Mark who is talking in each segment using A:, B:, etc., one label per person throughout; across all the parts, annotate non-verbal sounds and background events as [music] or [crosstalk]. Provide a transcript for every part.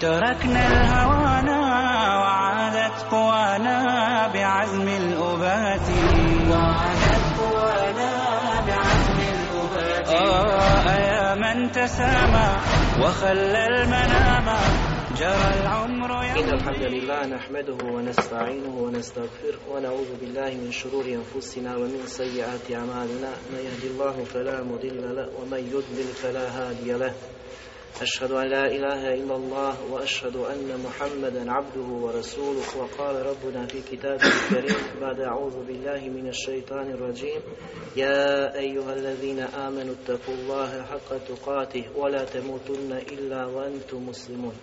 A: تركنا الهوانا وعادت قوانا بعزم الأبات. وعادت قوانا بعزم الأبات. آه يا من تسامى وخلى المنام. جرى العمر
B: إن الحمد لله نحمده ونستعينه ونستغفره ونعوذ بالله من شرور أنفسنا ومن سيئات أعمالنا. من يهد الله فلا مضل له ومن يضلل فلا هادي له. أشهد أن لا إله إلا الله وأشهد أن محمدا عبده ورسوله. وقال ربنا في كتابه الكريم بعد أعوذ بالله من الشيطان الرجيم. يا أيها الذين آمنوا اتقوا الله حق تقاته ولا تموتن إلا وأنتم مسلمون.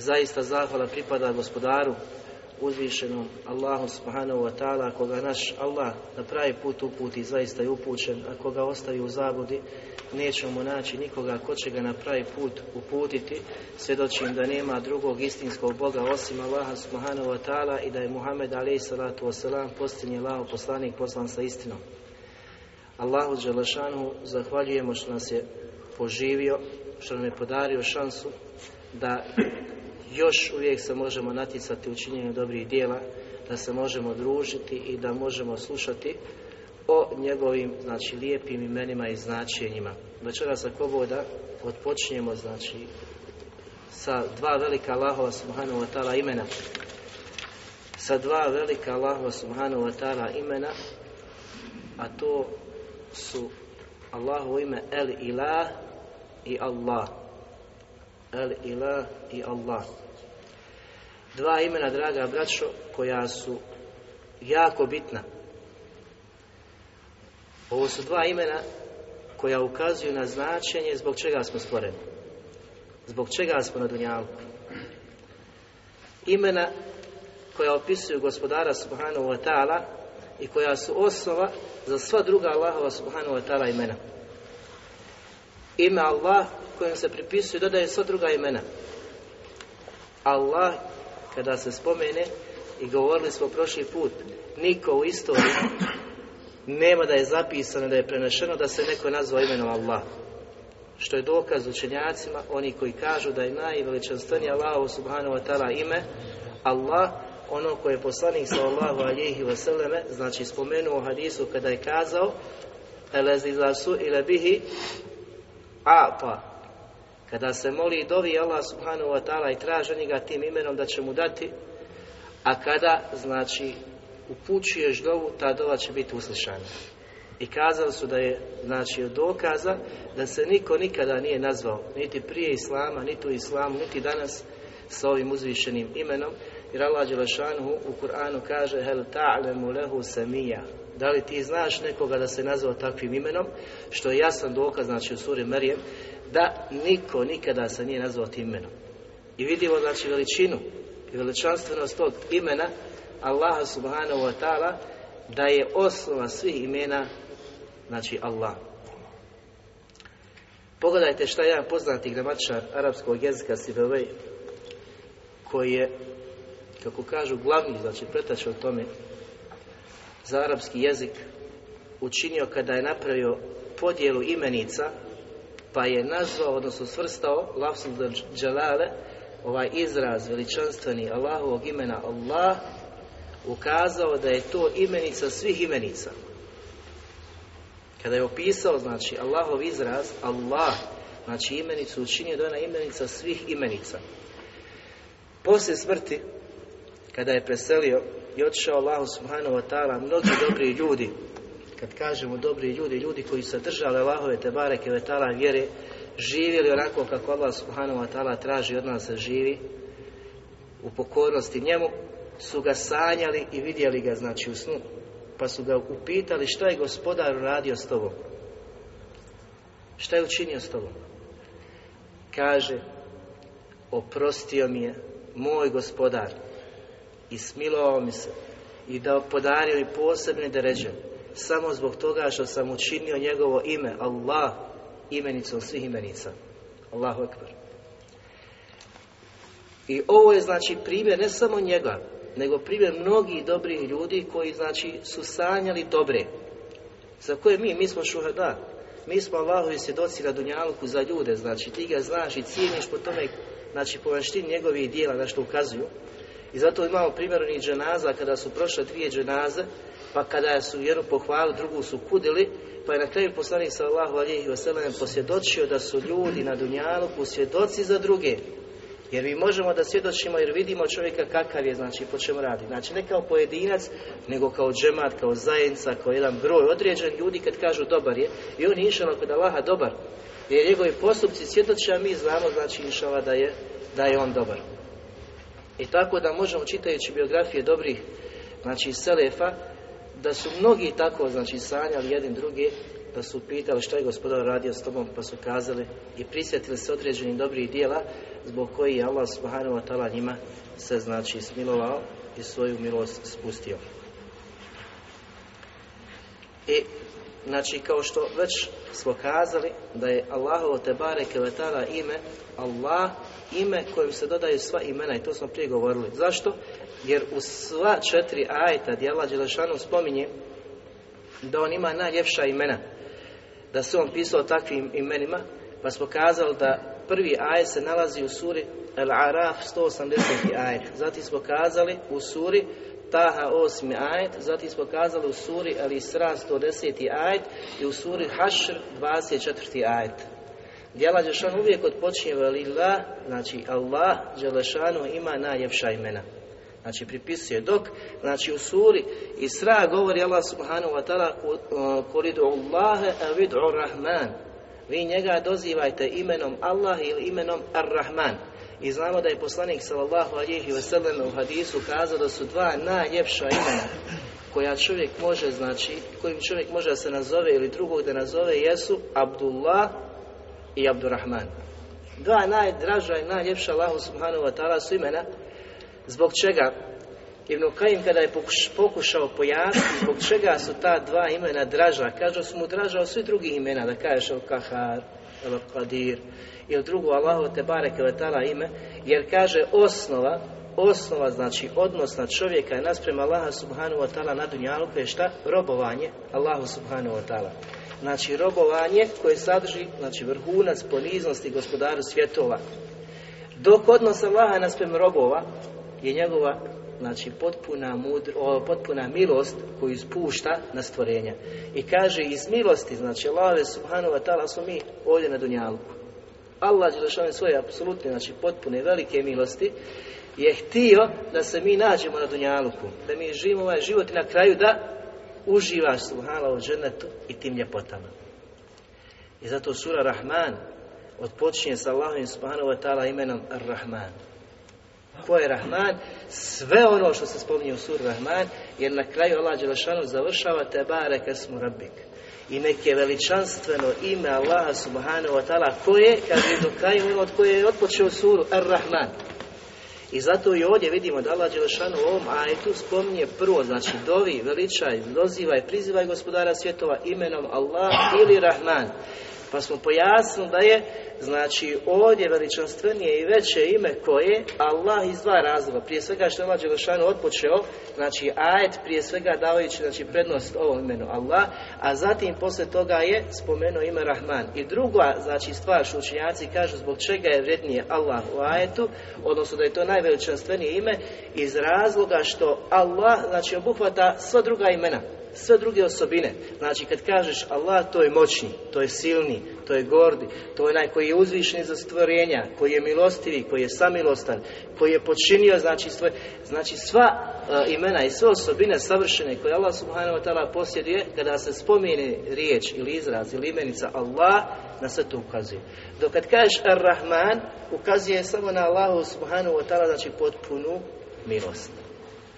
B: Zaista zahvala pripada gospodaru. Uzvišenom Allahu subhanahu wa ta'ala koga naš Allah na pravi put uputi zaista je upućen a koga ostavi u zabudi nećemo naći nikoga ko će ga na pravi put uputiti. Svjedočim da nema drugog istinskog Boga osim Allaha subhanahu wa ta'ala i da je Muhammed alaih salatu wasalam posljednji Allah poslanik poslan sa istinom. Allahu Đelešanu zahvaljujemo što nas je poživio što nam je podario šansu da još uvijek se možemo natjecati u činjenju dobrih dijela, da se možemo družiti i da možemo slušati o njegovim znači, lijepim imenima i značenjima. Večeras ako boda odpočinjemo znači, sa dva velika Allahova subhanahu wa ta'ala imena. Sa dva velika Allahova subhanahu wa ta'ala imena, a to su Allahovo ime El Ilah i Allah. El Ilah i Allah. Dva imena, draga braćo, koja su jako bitna. Ovo su dva imena koja ukazuju na značenje zbog čega smo stvoreni. Zbog čega smo na Dunjalku. Imena koja opisuju gospodara Subhanahu wa ta'ala i koja su osnova za sva druga Allahova Subhanahu wa ta'ala imena. Ime Allah kojem se pripisuju dodaje sva druga imena. Allah kada se spomene i govorili smo prošli put niko u istoriji nema da je zapisano, da je prenešeno da se neko nazva imenom Allah. Što je dokaz učenjacima, oni koji kažu da je najveličanstvenije Allahu subhanahu wa ta'ala ime Allah, ono koje je poslanik sallallahu alihi vseleme, znači spomenuo u hadisu kada je kazao Elezi su ile bihi a kada se moli i dovi Allah subhanahu wa ta'ala i traži njega tim imenom da će mu dati, a kada, znači, upućuješ dovu, ta dova će biti uslišana. I kazali su da je, znači, od dokaza da se niko nikada nije nazvao, niti prije Islama, niti u Islamu, niti danas sa ovim uzvišenim imenom, jer Allah Đelešanuhu u Kur'anu kaže hel ta'lemu lehu samija da li ti znaš nekoga da se nazvao takvim imenom, što je jasan dokaz, znači u suri Marijem, da niko nikada se nije nazvao tim imenom. I vidimo znači veličinu i veličanstvenost tog imena Allaha subhanahu wa ta'ala da je osnova svih imena znači Allah. Pogledajte šta je jedan poznati gramatičar arapskog jezika Sibevej koji je, kako kažu, glavni, znači pretač o tome za arapski jezik učinio kada je napravio podjelu imenica pa je nazvao, odnosno svrstao lafzul dželale, ovaj izraz veličanstveni Allahovog imena Allah, ukazao da je to imenica svih imenica. Kada je opisao, znači, Allahov izraz, Allah, znači imenicu učinio da je ona imenica svih imenica. Poslije smrti, kada je preselio i otišao Allahu subhanahu wa ta'ala, mnogi dobri ljudi kad kažemo dobri ljudi, ljudi koji su držali Allahove te bareke vetala vjere, živjeli onako kako Allah subhanahu wa ta'ala traži od nas da živi, u pokornosti njemu, su ga sanjali i vidjeli ga, znači, u snu. Pa su ga upitali što je gospodar radio s tobom. Šta je učinio s tobom? Kaže, oprostio mi je moj gospodar i smilovao mi se i da podario i posebne deređe samo zbog toga što sam učinio njegovo ime Allah imenicom svih imenica. Allahu Ekber i ovo je znači primjer ne samo njega nego primjer mnogih dobrih ljudi koji znači su sanjali dobre za koje mi, mi smo šuhada. Mi smo Allahovi svjedoci na Dunjaluku za ljude, znači ti ga znaš i cijeniš po tome, znači po vanštini njegovih dijela na što ukazuju. I zato imamo primjer onih dženaza kada su prošle dvije dženaze, pa kada su jednu pohvalu, drugu su kudili, pa je na kraju poslanik sallahu alihi wasallam posvjedočio da su ljudi na Dunjaluku svjedoci za druge. Jer mi možemo da svjedočimo jer vidimo čovjeka kakav je, znači po čemu radi. Znači ne kao pojedinac, nego kao džemat, kao zajednica, kao jedan broj određen ljudi kad kažu dobar je. I on je išao kod Allaha dobar. Jer njegovi postupci svjedoče, a mi znamo znači išala da je, da je on dobar. I tako da možemo čitajući biografije dobrih, znači Selefa, da su mnogi tako, znači sanjali jedin drugi, da pa su pitali što je gospodar radio s tobom, pa su kazali i prisjetili se određenih dobrih dijela, zbog koji je Allah subhanahu wa ta'ala njima se znači smilovao i svoju milost spustio. I znači kao što već smo kazali da je Allahovo te bareke ime Allah ime kojim se dodaju sva imena i to smo prije govorili. Zašto? Jer u sva četiri ajta gdje Allah Đelešanu spominje da on ima najljepša imena da se on pisao takvim imenima pa smo kazali da prvi ajet se nalazi u suri Al-Araf 180. ajet. Zatim smo kazali u suri Taha 8. ajet. Zatim smo kazali u suri Al-Isra 110. ajet i u suri Hašr 24. ajet. Djela Đelešanu uvijek odpočinje velila, znači Allah Đelešanu ima najljepša imena. Znači pripisuje dok, znači u suri Isra govori Allah subhanahu wa ta'ala koridu Allahe avidu Rahman vi njega dozivajte imenom Allah ili imenom Ar-Rahman. I znamo da je poslanik sallallahu alihi wasallam u hadisu kazao da su dva najljepša imena koja čovjek može, znači, kojim čovjek može da se nazove ili drugog da nazove jesu Abdullah i Abdurrahman. Dva najdraža i najljepša Allahu subhanahu wa ta'ala su imena zbog čega Ibn Kajim kada je pokušao pojasniti zbog čega su ta dva imena draža, kaže su mu draža od svih drugih imena, da kažeš El Kahar, El Qadir, ili drugo Allahu te bareke ime, jer kaže osnova, osnova znači odnosna čovjeka je nasprem Allaha subhanahu wa ta'ala na dunjalu, je šta? Robovanje Allahu subhanahu wa ta'ala. Znači robovanje koje sadrži, znači vrhunac poniznosti gospodaru svjetova. Dok odnos Allaha nasprem robova je njegova znači potpuna, mudr, o, potpuna milost koju spušta na stvorenja. I kaže iz milosti, znači Allah subhanahu wa ta'ala smo mi ovdje na Dunjalku. Allah je svoje apsolutne, znači potpune velike milosti je htio da se mi nađemo na Dunjaluku, da mi živimo ovaj život i na kraju da uživaš subhala u džennetu i tim ljepotama. I zato sura Rahman odpočinje sa Allahom subhanahu wa ta'ala imenom Ar-Rahman. Ko je Rahman? Sve ono što se spominje u suri Rahman, jer na kraju Allah Đelešanu završava te bareke smo rabbik. I neke veličanstveno ime Allaha subhanahu wa ta'ala koje, je do kraju ono od koje je otpočeo suru Ar-Rahman. I zato i ovdje vidimo da Allah Đelešanu u ovom ajetu spominje prvo, znači dovi, veličaj, dozivaj, prizivaj gospodara svjetova imenom Allah ili Rahman. Pa smo pojasnili da je, znači, ovdje veličanstvenije i veće ime koje Allah iz dva razloga. Prije svega što je Allah Đelešanu otpočeo, znači, ajet prije svega davajući, znači, prednost ovom imenu Allah, a zatim posle toga je spomenuo ime Rahman. I druga, znači, stvar što učinjaci kažu zbog čega je vrednije Allah u ajetu, odnosno da je to najveličanstvenije ime, iz razloga što Allah, znači, obuhvata sva druga imena sve druge osobine. Znači kad kažeš Allah to je moćni, to je silni, to je gordi, to je onaj koji je uzvišen za stvorenja, koji je milostivi, koji je samilostan, koji je počinio znači svoje, znači sva e, imena i sve osobine savršene koje Allah subhanahu wa ta'ala posjeduje, kada se spomene riječ ili izraz ili imenica Allah, na sve to ukazuje. Dok kad kažeš Ar-Rahman, ukazuje samo na Allahu subhanahu wa ta'ala, znači potpunu milost.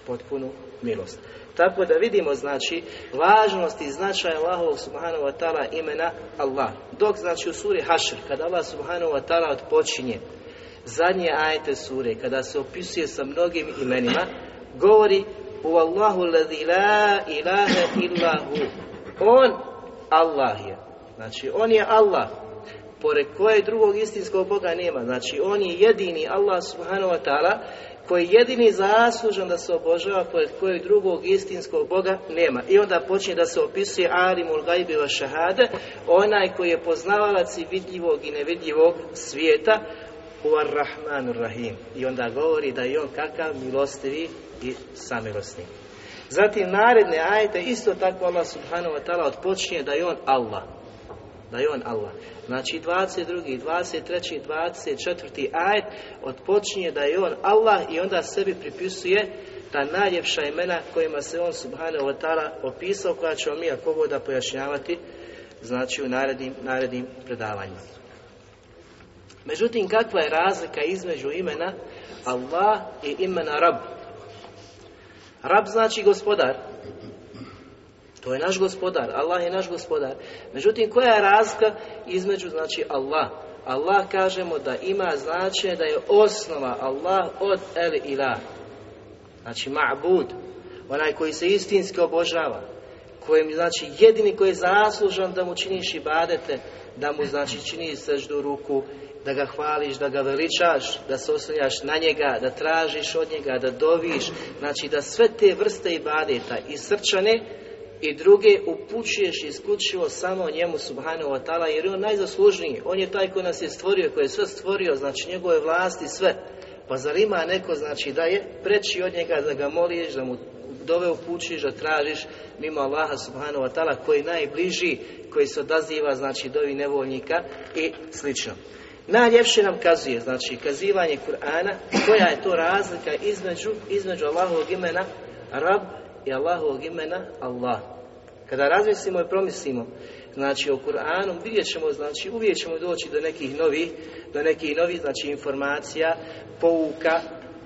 B: Potpunu milost. Tako da vidimo, znači, važnost i značaj Allahovog subhanahu wa ta'ala imena Allah. Dok, znači, u suri Hašr, kada Allah subhanahu wa ta'ala odpočinje zadnje ajete sure, kada se opisuje sa mnogim imenima, govori u Allahu ladhi la ilaha illa hu. On, Allah je. Znači, on je Allah. Pored koje drugog istinskog Boga nema. Znači, on je jedini Allah subhanahu wa ta'ala koji je jedini zaslužan da se obožava pored kojeg drugog istinskog Boga nema. I onda počinje da se opisuje Arimul gajbi wa šahade, onaj koji je poznavalac i vidljivog i nevidljivog svijeta, u ar-Rahmanu Rahim. I onda govori da je on kakav milostivi i samilosni. Zatim naredne ajete isto tako Allah subhanahu wa ta'ala odpočinje da je on Allah. Da je on Allah. Znači 22. 23. 24. ajet odpočinje da je on Allah i onda sebi pripisuje ta najljepša imena kojima se on subhanahu wa ta'ala opisao koja ćemo mi ako da pojašnjavati znači u narednim, narednim predavanjima. Međutim, kakva je razlika između imena Allah i imena Rab? Rab znači gospodar. To je naš gospodar. Allah je naš gospodar. Međutim, koja je razlika između znači Allah? Allah kažemo da ima značenje da je osnova Allah od el ilah. Znači ma'bud. Onaj koji se istinski obožava. Kojem znači jedini koji je zaslužan da mu činiš ibadete, da mu znači čini seždu ruku, da ga hvališ, da ga veličaš, da se oslanjaš na njega, da tražiš od njega, da doviš, znači da sve te vrste ibadeta i srčane i druge upućuješ isključivo samo njemu subhanahu wa ta'ala jer je on najzaslužniji, on je taj koji nas je stvorio, koji je sve stvorio, znači njegove vlasti, sve. Pa zar ima neko znači da je preći od njega da ga moliš, da mu dove upućiš, da tražiš mimo Allaha subhanahu wa ta'ala koji je najbliži, koji se odaziva znači dovi nevoljnika i slično. Najljepše nam kazuje, znači, kazivanje Kur'ana, koja je to razlika između, između Allahovog imena Rab i Allahovog imena Allah. Kada razmislimo i promislimo, znači, o Kur'anu, vidjet ćemo, znači, uvijek ćemo doći do nekih novih, do nekih novih, znači, informacija, pouka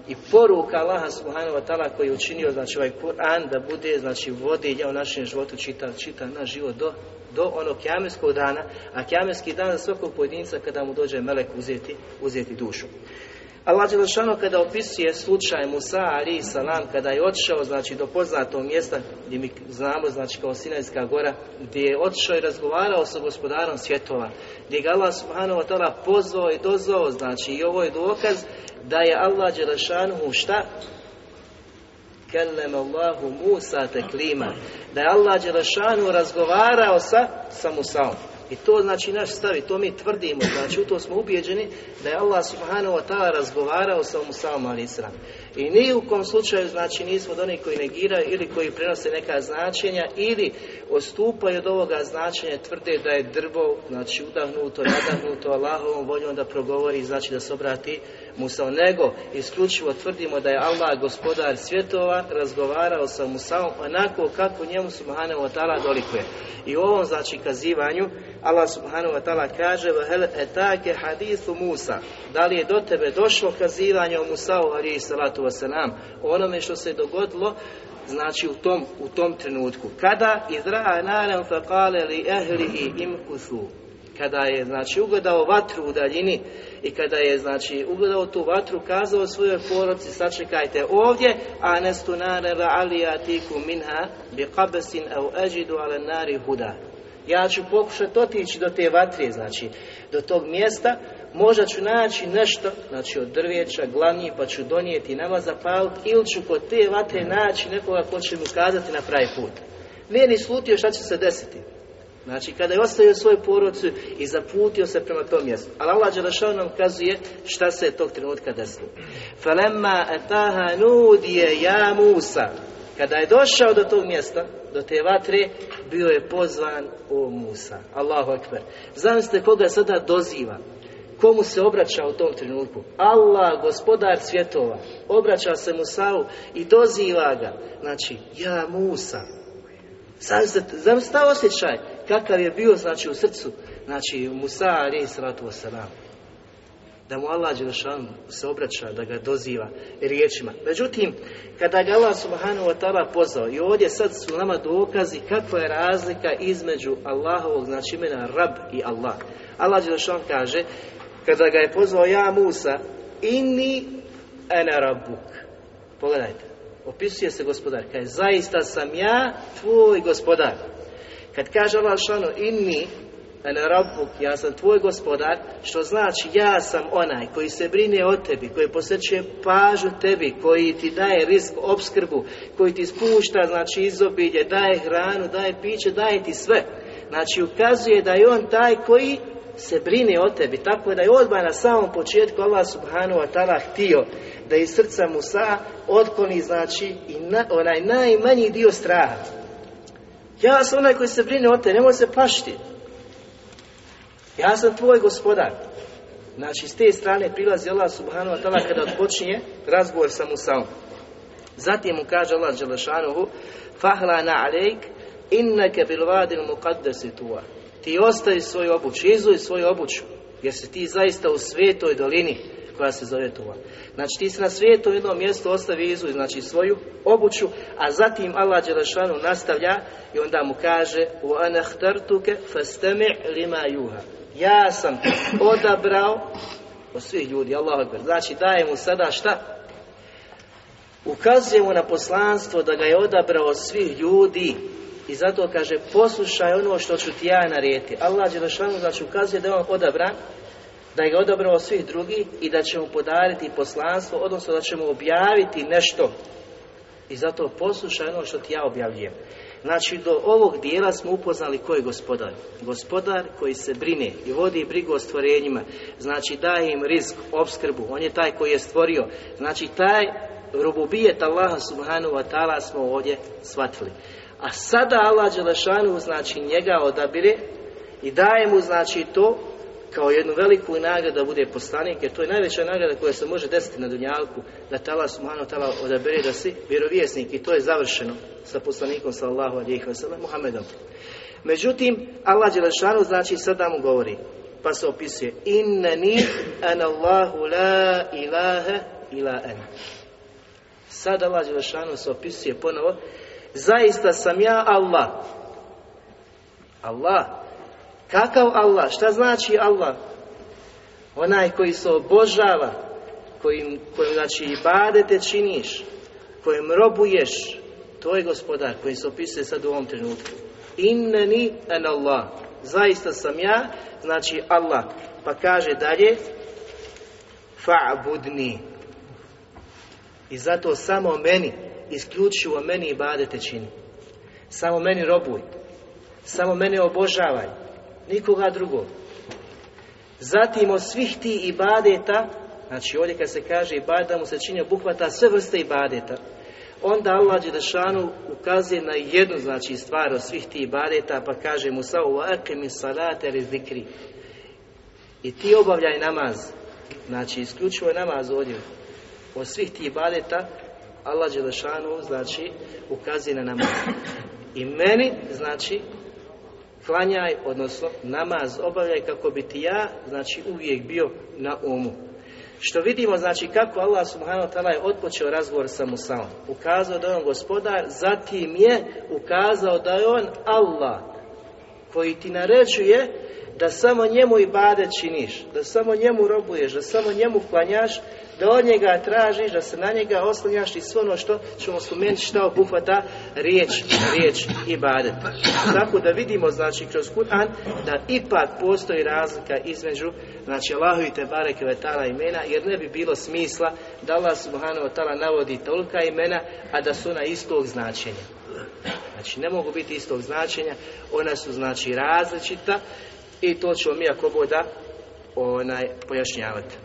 B: i poruka Allaha subhanahu wa ta'ala koji je učinio, znači, ovaj Kur'an da bude, znači, vodilja u našem životu, čita, čita naš život do do onog kjameskog dana, a kjameski dan za svakog pojedinca kada mu dođe melek uzeti, uzeti dušu. Allah Đelešanu kada opisuje slučaj Musa ali salam kada je otišao znači do poznatog mjesta gdje mi znamo znači kao Sinajska gora gdje je otišao i razgovarao sa gospodarom svjetova gdje ga Allah subhanahu wa ta'ala pozvao i dozvao znači i ovo je dokaz da je Allah Đelešanu šta kellem Allahu Musa teklima. Da je Allah Đelešanu razgovarao sa, sa Musaom. I to znači naš stav i to mi tvrdimo, znači u to smo ubijeđeni da je Allah subhanahu wa ta'ala razgovarao sa Musaom a.s. I ni u kom slučaju znači nismo od onih koji negiraju ili koji prenose neka značenja ili ostupaju od ovoga značenja tvrde da je drvo znači udahnuto, nadahnuto Allahovom voljom da progovori znači da se obrati Musao. nego isključivo tvrdimo da je Allah gospodar svjetova razgovarao sa Musaom onako kako njemu subhanahu wa ta'ala dolikuje. I u ovom znači kazivanju Allah subhanahu wa ta'ala kaže vahel etake hadithu Musa da li je do tebe došlo kazivanje o Musao, ali salatu wasalam onome što se dogodilo znači u tom, u tom trenutku. Kada? Izra'a naram faqale li ehlihi imkuthu kada je znači ugledao vatru u daljini i kada je znači ugledao tu vatru kazao svojoj porodici sačekajte ovdje a nestu nareva alijatiku minha bi qabsin au ajidu ala nari huda. Ja ću pokušati otići do te vatre znači do tog mjesta možda ću naći nešto znači od drveća glavnji pa ću donijeti nama zapaliti ili ću kod te vatre naći nekoga ko će mu kazati na pravi put nije ni slutio šta će se desiti Znači, kada je ostavio svoju porodcu i zaputio se prema tom mjestu. Ali Allah Đelešao nam kazuje šta se je tog trenutka desilo. Falemma etaha nudije ja Musa. Kada je došao do tog mjesta, do te vatre, bio je pozvan o Musa. Allahu akbar. Zamislite koga sada doziva. Komu se obraća u tom trenutku? Allah, gospodar svjetova, obraća se Musau i doziva ga. Znači, ja Musa. Znam zamislite ta osjećaj kakav je bio znači u srcu znači Musa alaihi salatu wasalam da mu Allah Đelešan se obraća, da ga doziva riječima. Međutim, kada ga Allah subhanahu wa ta'ala pozvao, i ovdje sad su nama dokazi kakva je razlika između Allahovog, znači imena Rab i Allah. Allah Đelešan kaže, kada ga je pozvao ja Musa, inni ene rabbuk. Pogledajte. Opisuje se gospodar. Kaže, zaista sam ja tvoj gospodar. Kad kaže Allah šano, inni ene rabbuk, ja sam tvoj gospodar, što znači ja sam onaj koji se brine o tebi, koji posjećuje pažu tebi, koji ti daje risk, obskrbu, koji ti spušta, znači izobilje, daje hranu, daje piće, daje ti sve. Znači ukazuje da je on taj koji se brine o tebi, tako da je odmah na samom početku Allah subhanahu wa ta'ala htio da iz srca Musa otkloni znači i na, onaj najmanji dio straha. Ja sam onaj koji se brine o tebi, nemoj se plašiti. Ja sam tvoj gospodar. Znači, s te strane prilazi Allah subhanahu wa ta'ala kada odpočinje razgovor sa Musaom. Zatim mu kaže Allah Đelešanuhu Fahlana alejk inneke bil vadil muqaddesi tuva Ti ostavi svoju obuću, izuj svoju obuću, jer si ti zaista u svetoj dolini koja se zove tuva. Znači ti si na svijetu jednom mjestu ostavi izuj, znači svoju obuću, a zatim Allah Đelešanu nastavlja i onda mu kaže وَأَنَا اخْتَرْتُكَ فَاسْتَمِعْ لِمَا يُوهَا Ja sam odabrao od svih ljudi, Allah akbar. Znači daje mu sada šta? Ukazuje mu na poslanstvo da ga je odabrao od svih ljudi i zato kaže poslušaj ono što ću ti ja narijeti. Allah Đelešanu znači ukazuje da je on odabran da je odabrao svih drugih i da će mu podariti poslanstvo, odnosno da će mu objaviti nešto. I zato poslušaj ono što ti ja objavljujem. Znači, do ovog dijela smo upoznali ko je gospodar. Gospodar koji se brine i vodi brigu o stvorenjima. Znači, daje im rizik, obskrbu. On je taj koji je stvorio. Znači, taj rububijet Allaha subhanahu wa ta'ala smo ovdje shvatili. A sada Allah Đelešanu, znači, njega odabire i daje mu, znači, to kao jednu veliku nagradu da bude poslanik, jer to je najveća nagrada koja se može desiti na Dunjalku, da tala subhanahu tala odabere da si vjerovjesnik i to je završeno sa poslanikom sallahu alihi wasallam, Muhammedom. Međutim, Allah Đelešanu znači sada mu govori, pa se opisuje innani an Allahu la ilaha ila ana. Sada Allah Đelešanu se opisuje ponovo, zaista sam ja Allah. Allah, Kakav Allah? Šta znači Allah? Onaj koji se obožava, kojim, kojim znači ibadete činiš, kojim robuješ, to je gospodar koji se opisuje sad u ovom trenutku. Inneni en Allah. Zaista sam ja, znači Allah. Pa kaže dalje, fa'budni. I zato samo meni, isključivo meni ibadete čini. Samo meni robuj. Samo mene obožavaj nikoga drugog. Zatim od svih ti ibadeta, znači ovdje kad se kaže ibadeta mu se čini obuhvata sve vrste ibadeta, onda Allah Đelešanu ukazuje na jednu znači stvar od svih ti ibadeta pa kaže mu sa u akemi salate ili zikri. I ti obavljaj namaz, znači isključivo namaz ovdje, od svih ti ibadeta Allah Đelešanu znači ukazuje na namaz. I meni znači klanjaj, odnosno namaz obavljaj kako bi ti ja, znači uvijek bio na umu. Što vidimo, znači kako Allah subhanahu wa ta'ala je odpočeo razgovor sa Musaom. Ukazao da je on gospodar, zatim je ukazao da je on Allah koji ti naređuje da samo njemu i bade činiš, da samo njemu robuješ, da samo njemu klanjaš, da od njega tražiš, da se na njega oslanjaš i sve ono što ćemo spomenuti šta obuhvata riječ, riječ i bade. Tako da vidimo, znači, kroz Kur'an, da ipak postoji razlika između, znači, Allahu i Tebare Kvetala imena, jer ne bi bilo smisla da Allah Subhanahu wa ta'ala navodi tolika imena, a da su na istog značenja. Znači, ne mogu biti istog značenja, ona su, znači, različita i to ćemo mi ako boda onaj, pojašnjavati.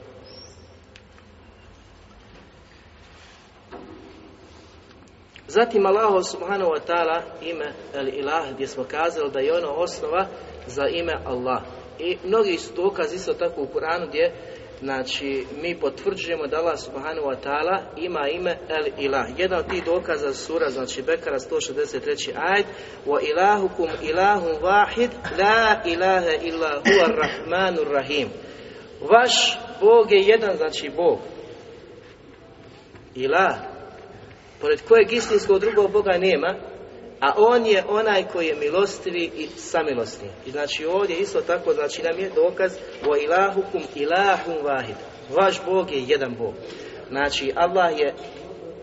B: Zatim Allah subhanahu wa ta'ala ime El Ilah gdje smo kazali da je ono osnova za ime Allah. I mnogi su dokaz isto tako u Kuranu gdje znači mi potvrđujemo da Allah subhanahu wa ta'ala ima ime El Ilah. Jedan od tih dokaza sura, znači Bekara 163. ajd wa ilahukum ilahum vahid la ilaha illa huwa rahmanur rahim. Vaš Bog je jedan, znači Bog. Ilah, pored kojeg istinskog drugog Boga nema, a On je onaj koji je milostivi i samilosni. I znači ovdje isto tako, znači nam je dokaz o ilahukum ilahum vahid. Vaš Bog je jedan Bog. Znači Allah je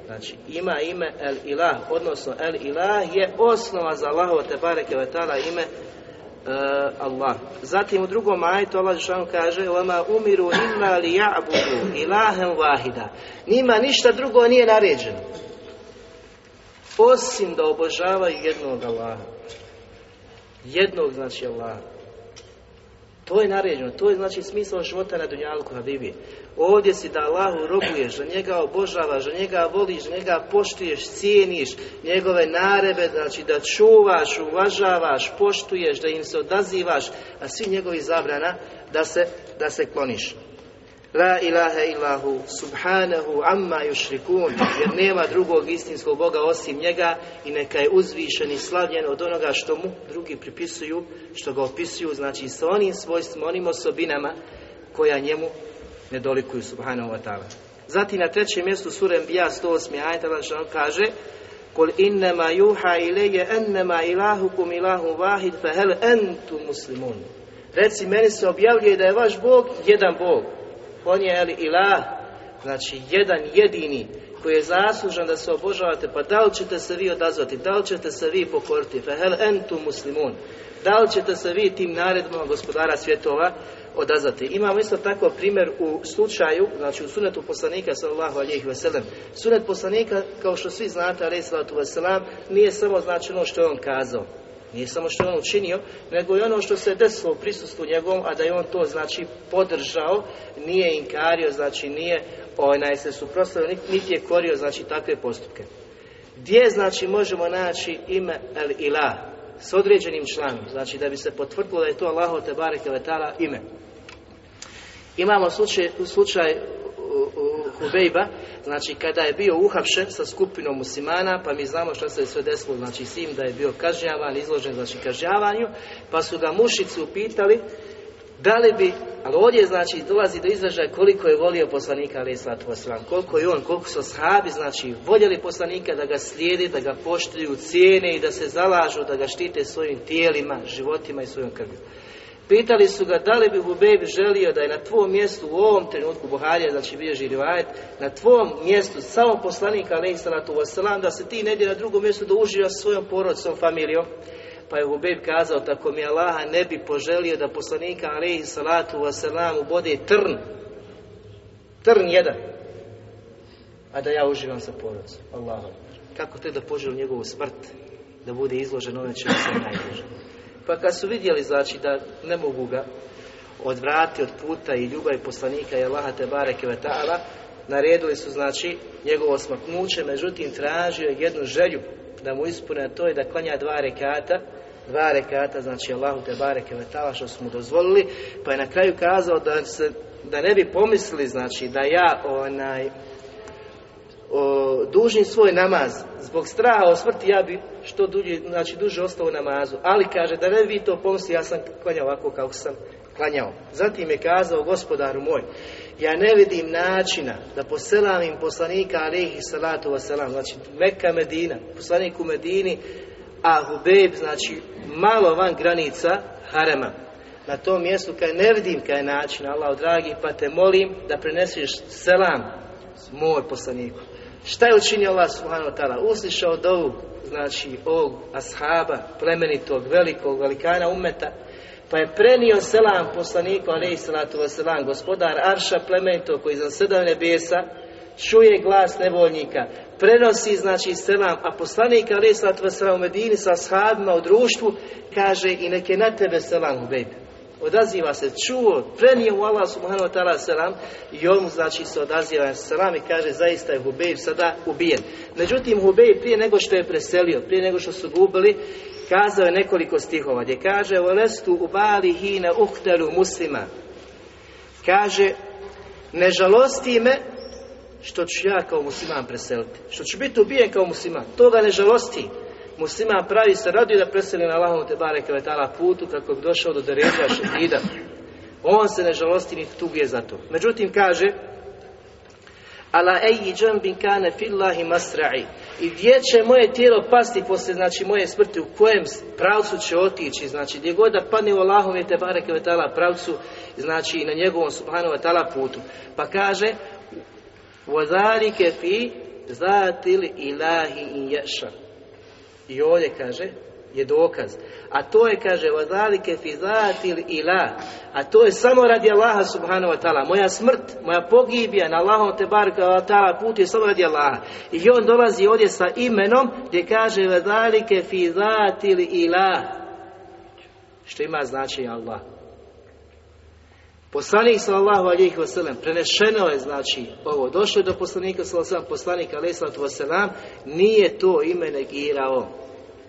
B: Znači, ima ime El Ilah, odnosno El Ilah je osnova za Allahovo te bareke vetala ime uh, Allah. Zatim u drugom ajetu Allah Žešanu kaže وَمَا umiru illa li ja'budu ilahem vahida. Nima ništa drugo nije naređeno. Osim da obožavaju jednog Allaha. Jednog znači Allaha. To je naređeno, to je znači smisao života na Dunjalku Habibi. Ovdje si da Allahu robuješ, da njega obožavaš, da njega voliš, da njega poštuješ, cijeniš, njegove narebe, znači da čuvaš, uvažavaš, poštuješ, da im se odazivaš, a svi njegovi zabrana da se, da se kloniš. La ilaha illahu subhanahu amma yushrikun jer nema drugog istinskog Boga osim njega i neka je uzvišen i slavljen od onoga što mu drugi pripisuju, što ga opisuju, znači sa onim svojstvima, onim osobinama koja njemu ne dolikuju subhanahu wa ta'ala. Zatim na trećem mjestu sura Anbiya 108. ajta Allah kaže Kul innama yuha ilaje annama ilahukum ilahu wahid fa entu antum muslimun. Reci meni se objavljuje da je vaš Bog jedan Bog. On je el ilah, znači jedan jedini koji je zaslužan da se obožavate, pa da li ćete se vi odazvati, da li ćete se vi pokoriti, fa hel entum muslimun, da li ćete se vi tim naredbama gospodara svjetova odazvati. Imamo isto tako primjer u slučaju, znači u sunetu poslanika sallallahu alejhi wa sellem. Sunet poslanika, kao što svi znate, alejhi salatu vesselam, nije samo znači ono što je on kazao. Nije samo što je on učinio, nego i ono što se desilo u prisustvu njegovom, a da je on to znači podržao, nije inkario, znači nije onaj se suprotstavio, niti je korio znači takve postupke. Gdje znači možemo naći ime El Ilah s određenim članom, znači da bi se potvrdilo da je to Allaho te bareke vetala ime. Imamo slučaj, slučaj Hubejba, znači kada je bio uhapšen sa skupinom muslimana, pa mi znamo što se je sve desilo, znači s tim da je bio kažnjavan, izložen znači kažnjavanju, pa su ga mušici upitali da li bi, ali ovdje znači dolazi do izražaja koliko je volio poslanika ali islatu wasalam, koliko je on, koliko su sahabi znači voljeli poslanika da ga slijedi, da ga poštuju, cijene i da se zalažu, da ga štite svojim tijelima, životima i svojom krvju. Pitali su ga da li bi Hubejb želio da je na tvom mjestu u ovom trenutku Buharija, znači bilježi rivajet, na tvom mjestu samo poslanika alaihi salatu wasalam, da se ti negdje na drugom mjestu da uživa sa svojom porodicom, familijom. Pa je Hubejb kazao, tako mi Allaha ne bi poželio da poslanika alaihi salatu wasalam ubode trn. Trn jedan. A da ja uživam sa porodicom. Allah. Kako te da poželio njegovu smrt? Da bude izložen ove čemu sam najbliže. Pa kad su vidjeli, znači, da ne mogu ga odvrati od puta i ljubavi poslanika i Allaha te bareke ve ta'ala, naredili su, znači, njegovo smaknuće, međutim, tražio je jednu želju da mu ispune, to je da klanja dva rekata, dva rekata, znači Allahu te bareke ve ta'ala, što su mu dozvolili, pa je na kraju kazao da se da ne bi pomislili, znači, da ja onaj o, dužim svoj namaz. Zbog straha o smrti ja bi što dulje, znači duže ostao u namazu. Ali kaže da ne vi to pomisli ja sam klanjao ovako kako sam klanjao. Zatim je kazao gospodaru moj ja ne vidim načina da poselamim poslanika alihi salatu wasalam. Znači Mekka Medina. Poslanik u Medini a Hubeb znači malo van granica harema. Na tom mjestu kaj ne vidim kaj način Allah dragi pa te molim da preneseš selam moj poslaniku. Šta je učinio Allah subhanahu wa ta'ala? Uslišao dovu, znači, ovog ashaba, plemenitog, velikog, velikana umeta, pa je prenio selam poslaniku, alaihi salatu selam, gospodar Arša plemenitog, koji za sedam nebesa, čuje glas nevoljnika, prenosi, znači, selam, a poslanik, alaihi salatu wasalam, u Medini sa ashabima u društvu, kaže i neke na tebe selam, ubejte odaziva se, čuo, prenio u Allah subhanahu wa ta'ala selam i on mu znači se odaziva selam i kaže zaista je Hubejb sada ubijen. Međutim Hubejb prije nego što je preselio, prije nego što su gubili, kazao je nekoliko stihova gdje kaže Volestu u bali hine uhtelu muslima kaže ne žalosti me što ću ja kao musliman preseliti, što ću biti ubijen kao musliman, toga ne žalosti muslima pravi se radi da preseli na Allahom te bareke letala putu kako bi došao do deređa šehida. On se ne žalosti ni tuguje za to. Međutim, kaže Ala eji džan bin kane fillahi masra'i I gdje će moje tijelo pasti poslije znači, moje smrti, u kojem pravcu će otići, znači gdje god da padne u Allahom te bareke letala pravcu, znači i na njegovom subhanu letala putu. Pa kaže Vodari fi zatil ilahi in ješan I ovdje kaže, je dokaz. A to je, kaže, vazalike fi ila. A to je samo radi Allaha subhanahu wa ta'ala. Moja smrt, moja pogibija na Allahom te barka wa ta'ala put je samo radi Allaha. I on dolazi ovdje sa imenom gdje kaže vazalike fi ila. Što ima znači Allah. Poslanik sallallahu alejhi ve sellem prenešeno je znači ovo došlo do poslanika sallallahu alejhi poslanika alejhi ve sellem nije to ime negirao.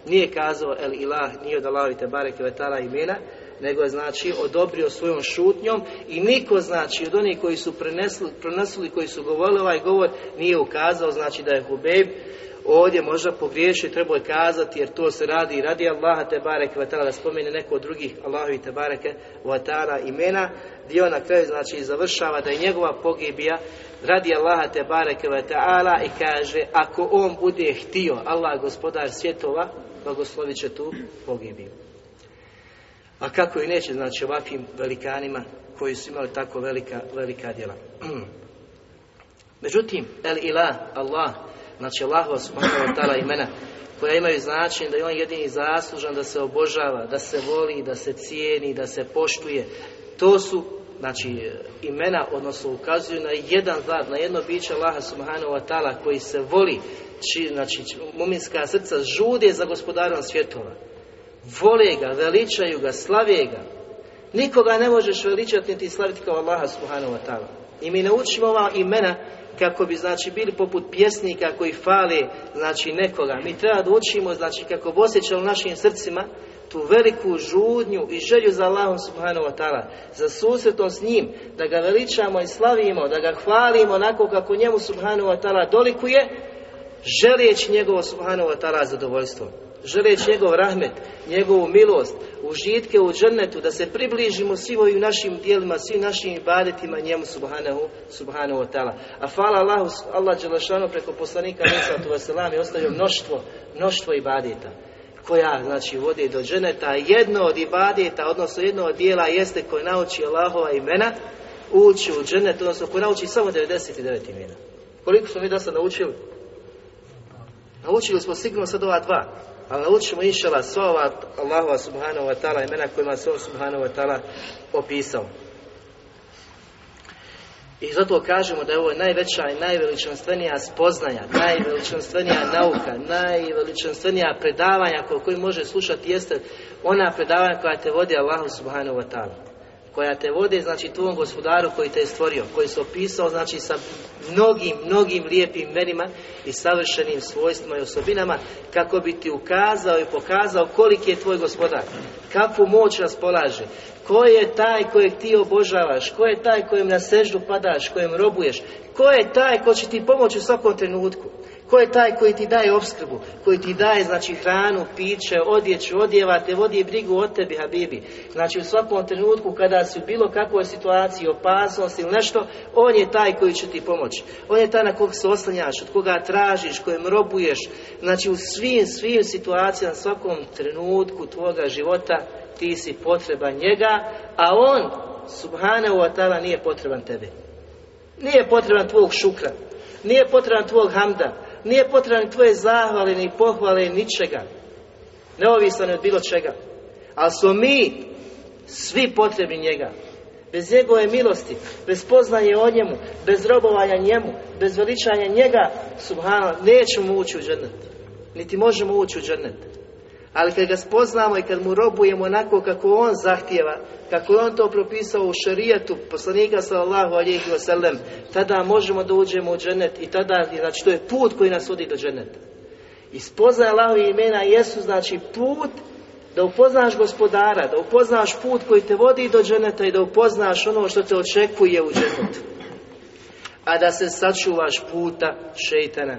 B: Nije kazao el ilah, nije od te bareke ve imena, nego je znači odobrio svojom šutnjom i niko znači od onih koji su prenesli, prenosili, koji su govorili ovaj govor nije ukazao znači da je Hubeb ovdje možda pogriješi, treba je kazati jer to se radi i radi Allaha te bareke vatala, da spomene neko od drugih Allahovi te bareke vatala taala imena gdje on na kraju znači završava da je njegova pogibija radi Allaha te bareke vatala taala i kaže ako on bude htio Allah gospodar svjetova blagoslovit će tu pogibiju. A kako i neće, znači, ovakvim velikanima koji su imali tako velika, velika djela. [clears throat] Međutim, el ilah, Allah, znači Allahova subhanahu wa ta'ala imena, koja imaju značenje da je on jedini zaslužan da se obožava, da se voli, da se cijeni, da se poštuje. To su, znači, imena, odnosno ukazuju na jedan zad, na jedno biće Allaha subhanahu wa ta'ala koji se voli, či, znači, muminska srca žude za gospodarom svjetova. Vole ga, veličaju ga, slave ga. Nikoga ne možeš veličati niti slaviti kao Allaha subhanahu wa ta'ala. I mi naučimo ova imena kako bi znači bili poput pjesnika koji fale znači nekoga. Mi treba da učimo znači kako bi osjećali našim srcima tu veliku žudnju i želju za Allahom subhanahu wa ta'ala, za susretom s njim, da ga veličamo i slavimo, da ga hvalimo onako kako njemu subhanahu wa ta'ala dolikuje, želijeći njegovo subhanahu wa ta'ala zadovoljstvo, želeći njegov rahmet, njegovu milost, užitke u džennetu, da se približimo svim ovim našim dijelima, svim našim ibadetima njemu subhanahu, subhanahu wa ta'ala. A fala Allahu, Allah Đelešanu preko poslanika Nisatu Veselam je ostavio mnoštvo, mnoštvo ibadeta koja znači vodi do dženeta. Jedno od ibadeta, odnosno jedno od dijela jeste koje nauči Allahova imena, ući u dženet, odnosno koje nauči samo 99 imena. Koliko smo mi do sad naučili? Naučili smo sigurno sad ova dva, ali naučimo inšala sva ova Allahova subhanahu wa ta'ala imena kojima se on subhanahu wa ta'ala opisao. I zato kažemo da je ovo najveća i najveličanstvenija spoznaja, najveličanstvenija nauka, najveličanstvenija predavanja koje može slušati jeste ona predavanja koja te vodi Allahu subhanahu wa ta'ala koja te vode, znači, tvojom gospodaru koji te je stvorio, koji se opisao, znači, sa mnogim, mnogim lijepim imenima i savršenim svojstvima i osobinama, kako bi ti ukazao i pokazao koliki je tvoj gospodar, kakvu moć raspolaže, ko je taj kojeg ti obožavaš, ko je taj kojem na seždu padaš, kojem robuješ, ko je taj ko će ti pomoći u svakom trenutku, Ko je taj koji ti daje obskrbu, koji ti daje znači hranu, piće, odjeću, odjeva, te vodi brigu o tebi, Habibi. Znači u svakom trenutku kada si u bilo kakvoj situaciji, opasnosti ili nešto, on je taj koji će ti pomoći. On je taj na kog se oslanjaš, od koga tražiš, kojem robuješ. Znači u svim, svim situacijama, svakom trenutku tvoga života ti si potreban njega, a on, subhanahu wa ta'ala, nije potreban tebi. Nije potreban tvog šukra, nije potreban tvog hamda, nije potreban tvoje zahvale, ni pohvale, ničega. Neovisan od bilo čega. Ali smo mi svi potrebni njega. Bez njegove milosti, bez poznanje o njemu, bez robovanja njemu, bez veličanja njega, subhano, nećemo ući u džennet. Niti možemo ući u džennet. Ali kad ga spoznamo i kad mu robujemo onako kako on zahtjeva, kako je on to propisao u šarijetu poslanika sallallahu alejhi ve sellem, tada možemo da uđemo u dženet i tada znači to je put koji nas vodi do dženeta. I spoznaje Allahovi imena jesu znači put da upoznaš gospodara, da upoznaš put koji te vodi do dženeta i da upoznaš ono što te očekuje u dženetu. A da se sačuvaš puta šeitana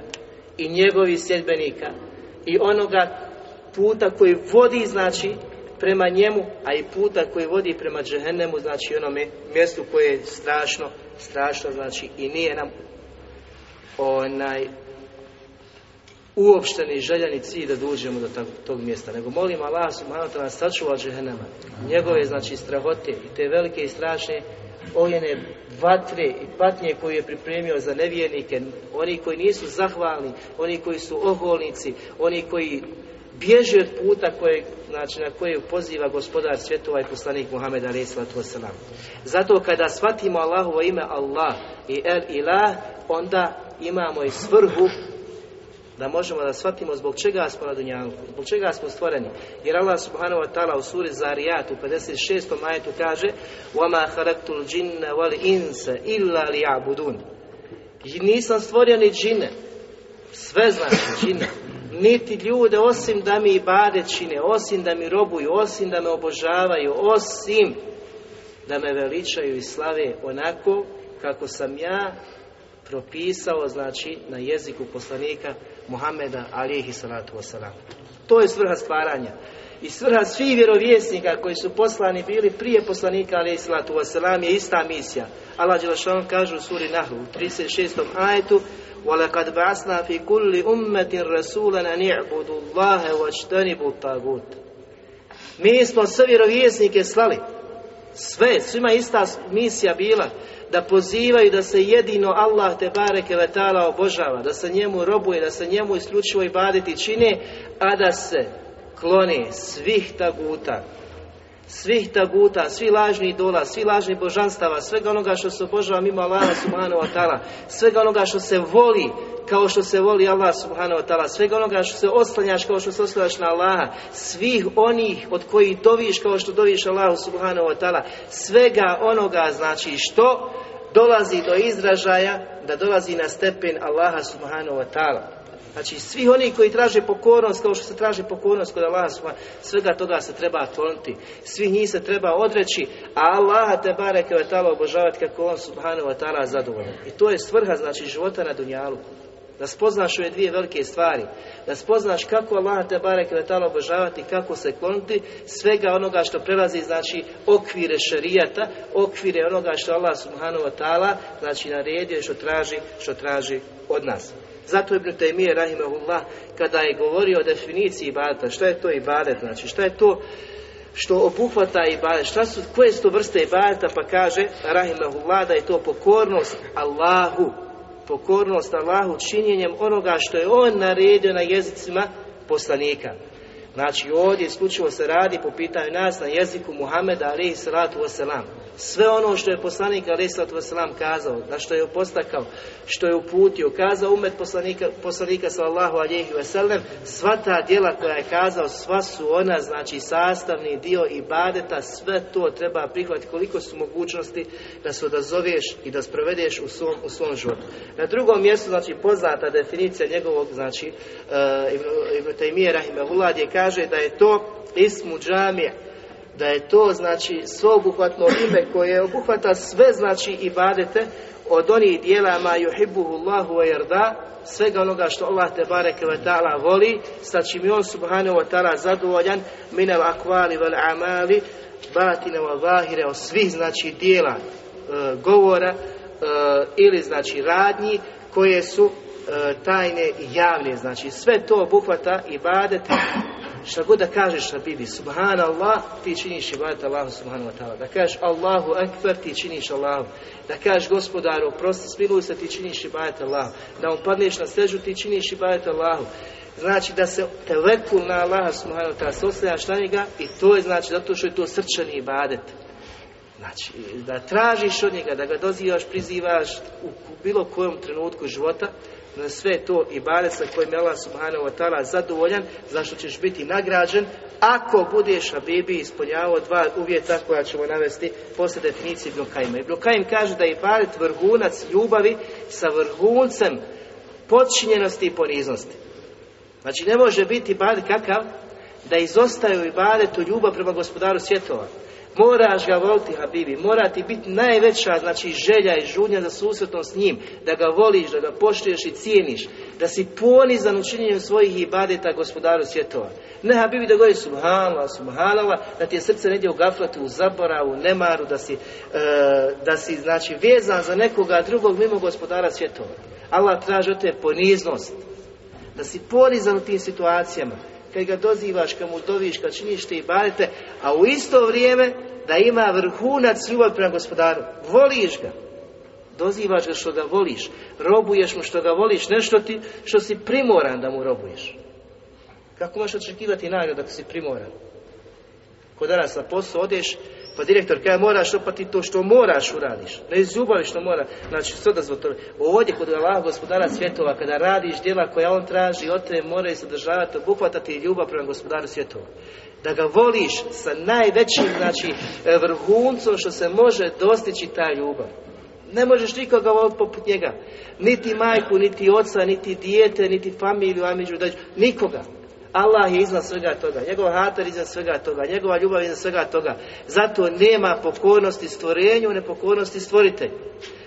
B: i njegovih sjedbenika i onoga puta koji vodi znači prema njemu, a i puta koji vodi prema džehennemu, znači onome mjestu koje je strašno, strašno, znači i nije nam onaj uopšteni željeni cilj da dođemo do tog tog mjesta, nego molim Allah subhanahu wa ta'ala sačuva džehennema, njegove znači strahote i te velike i strašne ojene vatre i patnje koje je pripremio za nevjernike, oni koji nisu zahvalni, oni koji su oholnici, oni koji bježe od puta koje, znači, na koje poziva gospodar svjetova i poslanik Muhammed a.s. Zato kada shvatimo Allahovo ime Allah i El Ilah, onda imamo i svrhu da možemo da shvatimo zbog čega smo na dunjalku, zbog čega smo stvoreni. Jer Allah subhanahu wa ta'ala u suri Zariyat u 56. majetu kaže وَمَا خَرَقْتُ الْجِنَّ وَالْإِنسَ إِلَّا لِيَعْبُدُونَ I nisam stvorio ni džine, sve znači džine, niti ljude osim da mi ibade čine, osim da mi robuju, osim da me obožavaju, osim da me veličaju i slave onako kako sam ja propisao, znači, na jeziku poslanika Muhammeda alihi salatu wasalam. To je svrha stvaranja. I svrha svih vjerovjesnika koji su poslani bili prije poslanika alihi salatu wasalam je ista misija. Allah Đelešan kaže u suri Nahu u 36. ajetu وَلَقَدْ بَعْسْنَا فِي كُلِّ أُمَّةٍ رَسُولًا أَنِ اعْبُدُوا اللَّهَ وَاجْتَنِبُوا الطَّاغُوتَ Mi smo sve vjerovjesnike slali. Sve, svima ista misija bila da pozivaju da se jedino Allah te bareke ve taala obožava, da se njemu robuje, da se njemu isključivo ibadeti čine, a da se klone svih taguta, svih taguta, svi lažni idola, svi lažni božanstava, svega onoga što se obožava mimo Allaha subhanahu wa ta'ala, svega onoga što se voli kao što se voli Allah subhanahu wa ta'ala, svega onoga što se oslanjaš kao što se oslanjaš na Allaha, svih onih od kojih doviš kao što doviš Allahu subhanahu wa ta'ala, svega onoga znači što dolazi do izražaja da dolazi na stepen Allaha subhanahu wa ta'ala. Znači, svi oni koji traže pokornost, kao što se traži pokornost kod Allaha svega toga se treba kloniti. Svi njih se treba odreći, a Allaha te bareke ve ta'ala obožavati kako on subhanahu wa ta'ala zadovoljan. I to je svrha, znači, života na dunjalu da spoznaš ove dvije velike stvari, da spoznaš kako Allah te barek ta'ala obožavati, kako se kloniti svega onoga što prelazi, znači okvire šarijata, okvire onoga što Allah subhanahu wa ta'ala, znači naredio i što traži, što traži od nas. Zato Ibn Taymiye rahimahullah kada je govorio o definiciji ibadeta, šta je to ibadet, znači šta je to što obuhvata ibadet, šta su, koje su to vrste ibadeta, pa kaže rahimahullah da je to pokornost Allahu, pokornost Allahu činjenjem onoga što je On naredio na jezicima poslanika. Znači ovdje isključivo se radi po pitanju nas na jeziku Muhameda alaihi salatu wasalam. Sve ono što je poslanik alaihi salatu wasalam kazao, na što je postakao, što je uputio, kazao umet poslanika, poslanika sallallahu alaihi wasalam, sva ta djela koja je kazao, sva su ona, znači sastavni dio ibadeta, sve to treba prihvatiti koliko su mogućnosti da se odazoveš i da sprovedeš u svom, u svom životu. Na drugom mjestu, znači poznata definicija njegovog, znači uh, Ibn Taymiye rahimahullah je kaže da je to ismu džamija, da je to znači sveobuhvatno ime koje obuhvata sve znači ibadete od onih dijela ma yuhibbuhu Allahu wa yarda svega onoga što Allah te bareke ve taala voli sa čim je on subhanahu wa taala zadovoljan min al aqwali wal amali batina wa zahire od svih znači dijela e, govora e, ili znači radnji koje su e, tajne i javne znači sve to obuhvata ibadete šta god da kažeš na Bibi, subhanallah, ti činiš ibadet Allahu subhanahu wa ta'ala. Da kažeš Allahu akbar, ti činiš Allahu. Da kažeš gospodaru, oprosti, smiluj se, ti činiš ibadet Allahu. Da upadneš padneš na sežu, ti činiš ibadet Allahu. Znači da se telekul na Allaha subhanahu wa ta'ala, se oslanjaš na njega i to je znači zato što je to srčani ibadet. Znači, da tražiš od njega, da ga dozivaš, prizivaš u bilo kojem trenutku života, na sve to i badet sa kojim je Allah subhanahu wa ta'ala zadovoljan, zašto ćeš biti nagrađen, ako budeš Habibi ispunjavao dva uvjeta koja ćemo navesti posle definicije Ibn I Ibn Kajim kaže da je ibadet vrhunac ljubavi sa vrhuncem podčinjenosti i poniznosti. Znači ne može biti ibadet kakav da izostaju ibadetu ljubav prema gospodaru svjetova. Moraš ga voliti, Habibi, mora ti biti najveća, znači, želja i žudnja za susretom s njim, da ga voliš, da ga poštuješ i cijeniš, da si ponizan učinjenjem svojih ibadeta gospodaru svjetova. Ne, Habibi, da govori subhanallah, subhanallah, da ti je srce negdje u gaflatu, u zaboravu, u nemaru, da si, e, da si, znači, vezan za nekoga drugog mimo gospodara svjetova. Allah traži od te poniznost, da si ponizan u tim situacijama, kad ga dozivaš, kad mu doviš, kad činiš te i barite, a u isto vrijeme da ima vrhunac ljubav prema gospodaru. Voliš ga. Dozivaš ga što ga voliš. Robuješ mu što ga voliš. Nešto ti što si primoran da mu robuješ. Kako možeš očekivati nagradu ako si primoran? Ko danas na posao odeš, pa direktor kaže moraš opati to što moraš uradiš. Ne iz ljubavi što mora. Znači što da to. Ovdje kod Allah gospodara svjetova kada radiš djela koja on traži od tebe moraju sadržavati, obuhvatati ljubav prema gospodaru svjetova. Da ga voliš sa najvećim znači e, vrhuncom što se može dostići ta ljubav. Ne možeš nikoga voliti poput njega. Niti majku, niti oca, niti dijete, niti familiju, a među nikoga. Allah je iznad svega toga, njegov hatar iznad svega toga, njegova ljubav iznad svega toga. Zato nema pokornosti stvorenju, nepokornosti stvoritelju.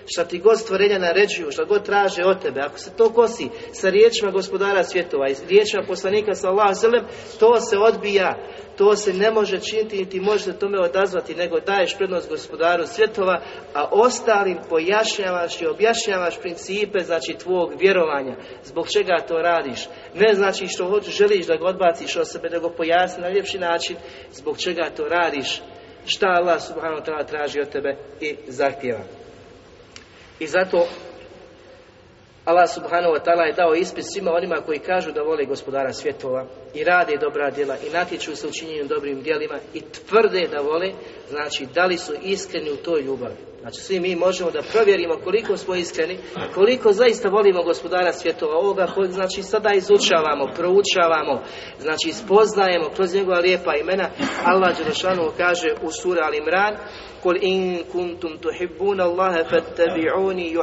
B: Šta ti god stvorenja naređuju, šta god traže od tebe, ako se to kosi sa riječima gospodara svjetova i riječima poslanika sallallahu alejhi to se odbija to se ne može činiti niti možeš tome odazvati, nego daješ prednost gospodaru svjetova, a ostalim pojašnjavaš i objašnjavaš principe, znači tvog vjerovanja. Zbog čega to radiš? Ne znači što hoćeš, želiš da ga odbaciš od sebe, nego pojasni na ljepši način zbog čega to radiš, šta Allah subhanahu wa ta'ala traži od tebe i zahtjeva. I zato Allah subhanahu wa ta'ala je dao ispit svima onima koji kažu da vole gospodara svjetova i rade dobra djela i natječu se u činjenju dobrim djelima i tvrde da vole, znači da li su iskreni u toj ljubavi. Znači, svi mi možemo da provjerimo koliko smo iskreni, koliko zaista volimo gospodara svjetova ovoga, znači, sada izučavamo, proučavamo, znači, spoznajemo kroz njegova lijepa imena. Allah Đerašanu kaže u sura Al-Imran, Kul in kuntum tuhibbuna Allahe, fat tabi'uni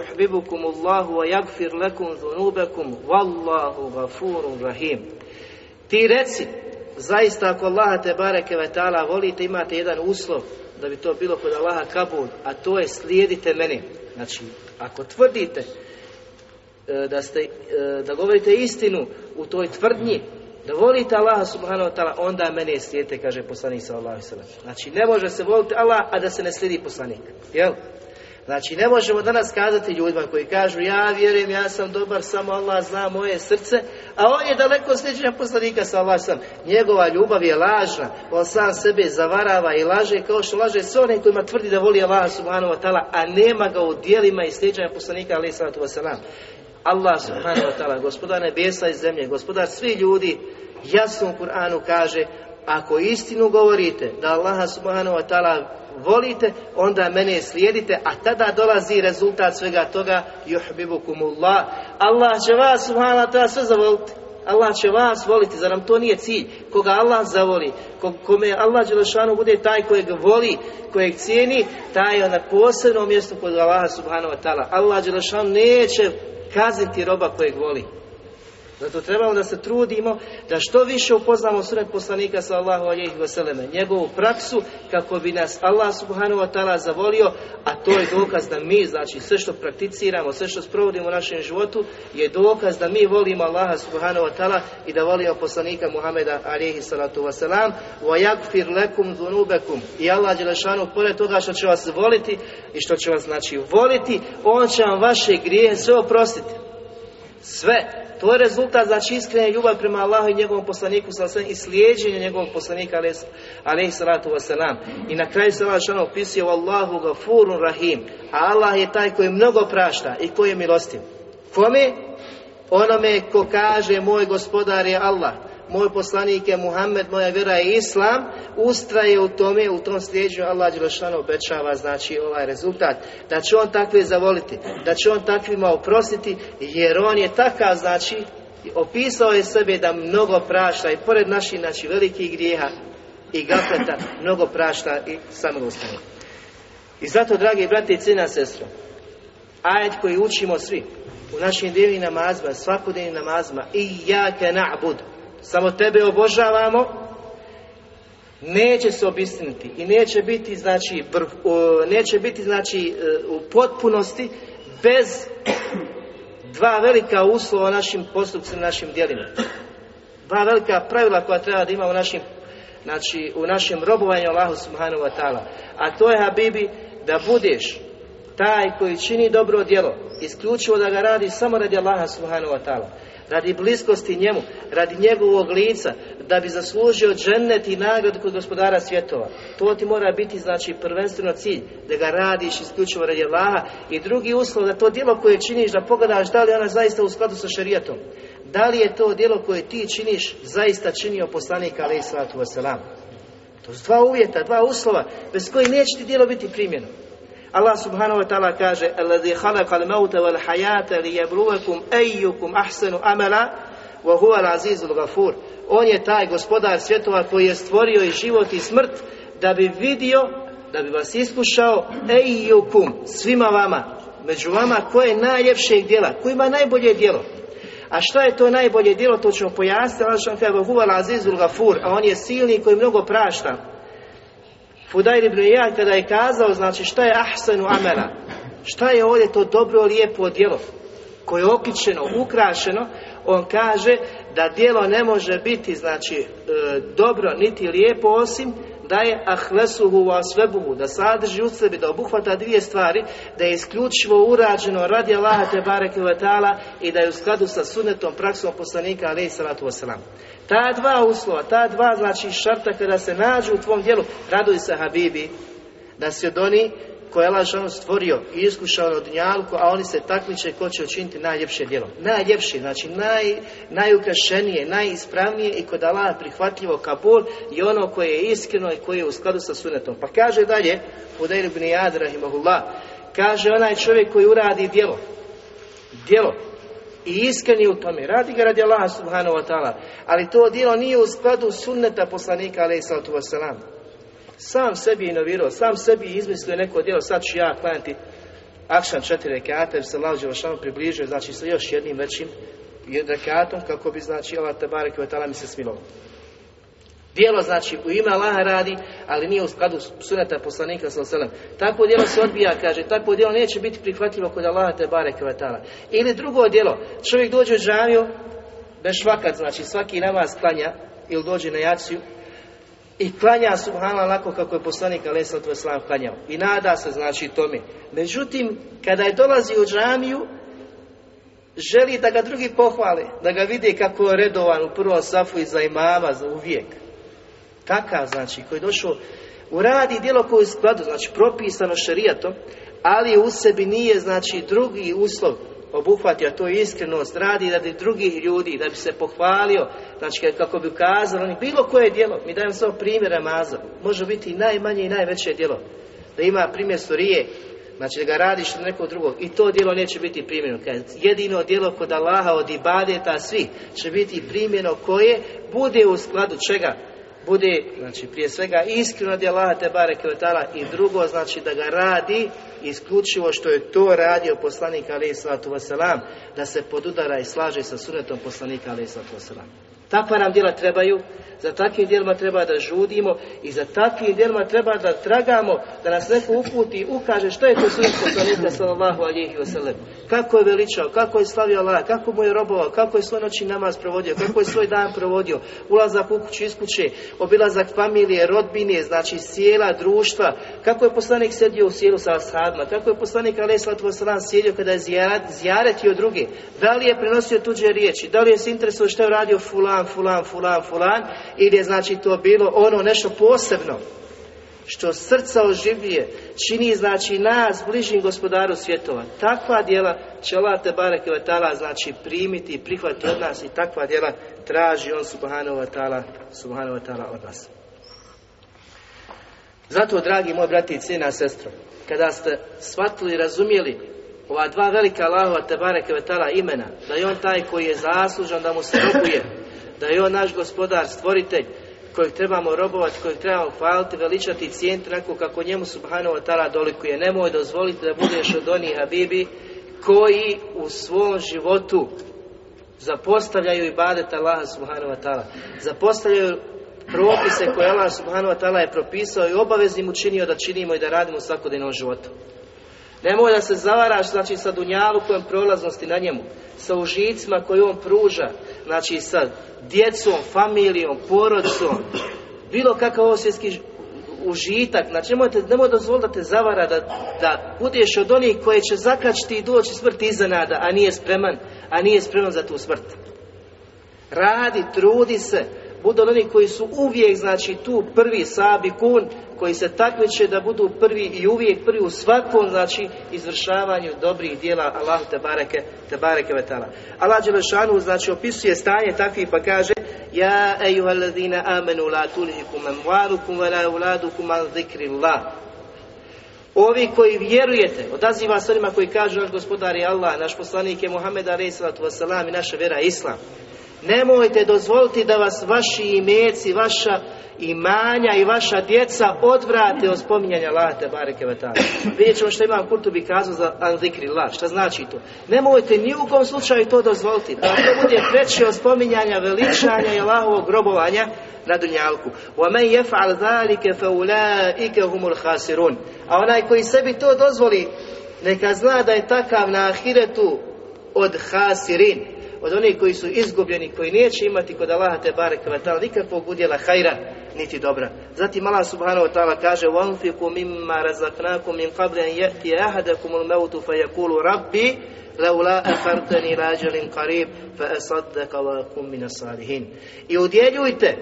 B: Allahu, wa jagfir lekum dhunubakum wallahu gafurun rahim. Ti reci, zaista ako Allaha te bareke ve ta'ala volite, imate jedan uslov, da bi to bilo kod Allaha kabul, a to je slijedite mene. Znači, ako tvrdite e, da, ste, e, da govorite istinu u toj tvrdnji, da volite Allaha subhanahu wa ta'ala, onda mene slijedite, kaže poslanik sallallahu alaihi Znači, ne može se voliti Allah, a da se ne slijedi poslanik. Jel? Znači, ne možemo danas kazati ljudima koji kažu ja vjerujem, ja sam dobar, samo Allah zna moje srce, a on je daleko sljeđenja poslanika sa Allah sam. Njegova ljubav je lažna, on sam sebe zavarava i laže kao što laže sve one kojima tvrdi da voli Allah subhanahu wa ta'ala, a nema ga u dijelima i sljeđenja poslanika alaih sallatu wasalam. Allah subhanahu wa ta'ala, gospodar nebesa i zemlje, gospodar svi ljudi, jasno u Kur'anu kaže, ako istinu govorite da Allah subhanahu wa ta'ala volite, onda mene slijedite, a tada dolazi rezultat svega toga, juhbibukumullah. Allah će vas, subhanahu wa ta'ala, sve zavoliti. Allah će vas voliti, zar nam to nije cilj? Koga Allah zavoli, kome Allah Đelešanu bude taj kojeg voli, kojeg cijeni, taj je na posebnom mjestu kod Allaha subhanahu wa ta'ala. Allah Đelešanu neće kazniti roba kojeg voli. Zato trebamo da se trudimo da što više upoznamo sunet poslanika sallahu alijih vseleme, njegovu praksu kako bi nas Allah subhanahu wa ta'ala zavolio, a to je dokaz da mi, znači sve što prakticiramo, sve što sprovodimo u našem životu, je dokaz da mi volimo Allaha subhanahu wa ta'ala i da volimo poslanika Muhameda alijih salatu wasalam, wa yakfir ذُنُوبَكُمْ. I Allah Đelešanu, pored toga što će vas voliti i što će vas znači voliti, On će vam vaše grijehe sve oprostiti. Sve, to je rezultat znači iskrene ljubav prema Allahu i njegovom poslaniku sallallahu i slijeđenje njegovog poslanika alejhi salatu vesselam. I na kraju se Allah ono opisuje Allahu gafurun rahim. A Allah je taj koji mnogo prašta i koji je milostiv. Kome? Onome ko kaže moj gospodar je Allah moj poslanik je Muhammed, moja vjera je Islam, ustraje u tome, u tom slijeđu Allah Đelešanu obećava, znači ovaj rezultat, da će on takve zavoliti, da će on takvima oprostiti, jer on je takav, znači, opisao je sebe da mnogo prašta i pored naših, znači, velikih grijeha i gafleta, mnogo prašta i samilostanja. I zato, dragi brate i cina sestro, ajet koji učimo svi, u našim divnim namazima, svakodnevnim namazima, i ja ke na'bud, samo tebe obožavamo, neće se obistiniti i neće biti znači neće biti znači e, u potpunosti bez [clears throat] dva velika uslova našim postupcima, našim djelima. Dva velika pravila koja treba da ima u našim znači u našem robovanju Allahu subhanahu wa ta'ala. A to je Habibi da budeš taj koji čini dobro djelo, isključivo da ga radi samo radi Allaha subhanahu wa ta'ala radi bliskosti njemu, radi njegovog lica, da bi zaslužio džennet i nagradu kod gospodara svjetova. To ti mora biti, znači, prvenstveno cilj, da ga radiš isključivo radi Allaha i drugi uslov da to djelo koje činiš, da pogledaš da li ona zaista u skladu sa šarijatom. Da li je to djelo koje ti činiš zaista činio poslanik alaih sallatu wasalam. To su dva uvjeta, dva uslova, bez koji neće ti djelo biti primjeno. Allah subhanahu wa ta'ala kaže Alladhi khalaqa al-mauta wal hayata liyabluwakum ayyukum ahsanu amala wa huwa al-azizul ghafur. On je taj gospodar svjetova koji je stvorio i život i smrt da bi vidio, da bi vas iskušao ayyukum svima vama, među vama ko je najljepšeg djela, ko ima najbolje djelo. A šta je to najbolje djelo, to ćemo pojasniti. Allah što kaže, huwa al-azizul ghafur, a on je silni koji mnogo prašta. Fudajr ibn Iyad kada je kazao, znači šta je ahsanu amela, šta je ovdje to dobro, lijepo djelo, koje je okičeno, ukrašeno, on kaže da djelo ne može biti, znači, e, dobro niti lijepo osim da je ahlesuhu u svebuhu, da sadrži u sebi, da obuhvata dvije stvari, da je isključivo urađeno radi Allaha te bareke taala i da je u skladu sa sunnetom praksom poslanika alejhi salatu vesselam. Ta dva uslova, ta dva znači šarta kada se nađu u tvom djelu, raduj se Habibi, da si od oni koje je Allah stvorio i iskušao na dunjalku, a oni se takmiče ko će učiniti najljepše djelo. Najljepše, znači naj, najukrašenije, najispravnije i kod Allah prihvatljivo kabul i ono koje je iskreno i koje je u skladu sa sunetom. Pa kaže dalje, Hudejr ibn Jad, rahimahullah, kaže onaj čovjek koji uradi djelo, djelo, i iskreni u tome, radi ga radi Allaha subhanahu wa ta'ala, ali to djelo nije u skladu sunneta poslanika alaih sallatu wasalam. Sam sebi inovirao, sam sebi izmislio neko djelo, sad ću ja klanjati akšan četiri rekata, jer se Allah Đelešanu približio, znači sa još jednim većim rekatom, kako bi, znači, Allah tabarek wa ta'ala mi se smilovao. Dijelo znači u ime Allaha radi, ali nije u skladu suneta poslanika sallallahu Takvo djelo se odbija, kaže, takvo djelo neće biti prihvatljivo kod Allaha te bare kvetala. Ili drugo djelo, čovjek dođe u džamiju, bez švakat, znači svaki namaz klanja ili dođe na jaciju i klanja subhanallah onako kako je poslanik alejhi salatu klanjao. I nada se znači tome. Međutim, kada je dolazi u džamiju, želi da ga drugi pohvale, da ga vidi kako je redovan u prvom safu iza imama za uvijek takav znači koji je došao uradi djelo koje je skladu, znači propisano šarijatom, ali u sebi nije znači drugi uslov obuhvatio, a to je iskrenost, radi radi drugih ljudi, da bi se pohvalio, znači kako bi ukazalo, oni bilo koje djelo, mi dajem samo primjer Ramaza, može biti i najmanje i najveće djelo, da ima primjer Surije, znači da ga radiš na nekog drugog i to djelo neće biti primjeno. Jedino djelo kod Allaha od ibadeta svi će biti primjeno koje bude u skladu čega? Bude, znači prije svega iskreno radi Allaha te bareke i drugo znači da ga radi isključivo što je to radio poslanik alejhi salatu vesselam da se podudara i slaže sa sunetom poslanika alejhi salatu vesselam. Takva nam djela trebaju, za takvim djelima treba da žudimo i za takvim djelima treba da tragamo, da nas neko uputi i ukaže što je to sunet poslanika sallallahu alihi wasallam. Kako je veličao, kako je slavio Allah, kako mu je robovao, kako je svoj noći namaz provodio, kako je svoj dan provodio, ulazak u kuću iz kuće, obilazak familije, rodbine, znači sjela, društva, kako je poslanik sedio u sjelu sa ashabima, kako je poslanik alaih sallatu wasallam sjedio kada je zjaretio druge, da li je prenosio tuđe riječi, da li je se interesovao što je radio fulan, fulan, fulan, fulan, ili je znači to bilo ono nešto posebno što srca oživljuje, čini znači nas bližim gospodaru svjetova. Takva djela će Allah te bareke wa znači primiti i prihvatiti od nas i takva djela traži on subhanahu wa ta'ala subhanahu wa ta'ala od nas. Zato, dragi moji brati i cijena sestro, kada ste shvatili i razumjeli ova dva velika Allahova te bareke wa imena, da je on taj koji je zaslužan da mu se robuje, da je on naš gospodar, stvoritelj, kojeg trebamo robovati, kojeg trebamo hvaliti, veličati i cijeniti onako kako njemu subhanahu wa ta'ala dolikuje. Nemoj dozvoliti da budeš od onih habibi koji u svom životu zapostavljaju ibadet Allaha subhanahu wa ta'ala. Zapostavljaju propise koje Allah subhanahu wa ta'ala je propisao i obaveznim učinio da činimo i da radimo u svakodnevnom životu. Nemoj da se zavaraš, znači, sa dunjalukom prolaznosti na njemu, sa užicima koje on pruža, znači, sa djecom, familijom, porodcom, bilo kakav osvjetski užitak, znači, nemojte, nemoj dozvoliti da te zavara, da, da budeš od onih koje će zakačiti i doći smrt iznenada, a nije spreman, a nije spreman za tu smrt. Radi, trudi se, budu oni koji su uvijek, znači tu prvi sabi kun, koji se takmiče da budu prvi i uvijek prvi u svakom, znači, izvršavanju dobrih dijela Allahu te bareke, te bareke vetala. Allah Đelešanu, znači, opisuje stanje takvih pa kaže Ja ejuhalladina amenu la tulhikum amvalukum wa la uladukum an zikrillah. Ovi koji vjerujete, odaziva se onima koji kažu naš gospodar je Allah, naš poslanik je Muhammed a.s. i naša vera je Islam. Nemojte dozvoliti da vas vaši imeci, vaša imanja i vaša djeca odvrate od spominjanja Allah te bareke vatala. [clears throat] Vidjet ćemo što imam Kurtubi kazao za anzikri Allah. Šta znači to? Nemojte ni u kom slučaju to dozvoliti. Da to bude preče od spominjanja, veličanja i Allahovog grobovanja na dunjalku. وَمَنْ يَفْعَلْ ذَلِكَ فَأُولَٰئِكَ هُمُ الْخَاسِرُونَ A onaj koji sebi to dozvoli, neka zna da je takav na ahiretu od hasirin od onih koji su izgubljeni, koji neće imati kod Allaha te barek vatala nikakvog udjela hajra niti dobra. Zatim Allah subhanahu wa ta'ala kaže: وَنْفِقُ mimma razaqnakum min qabli an ya'ti ahadakum al-maut fa yaqulu rabbi laula akhartani ila وَاكُمْ qarib fa wa min as-salihin." I udjeljujte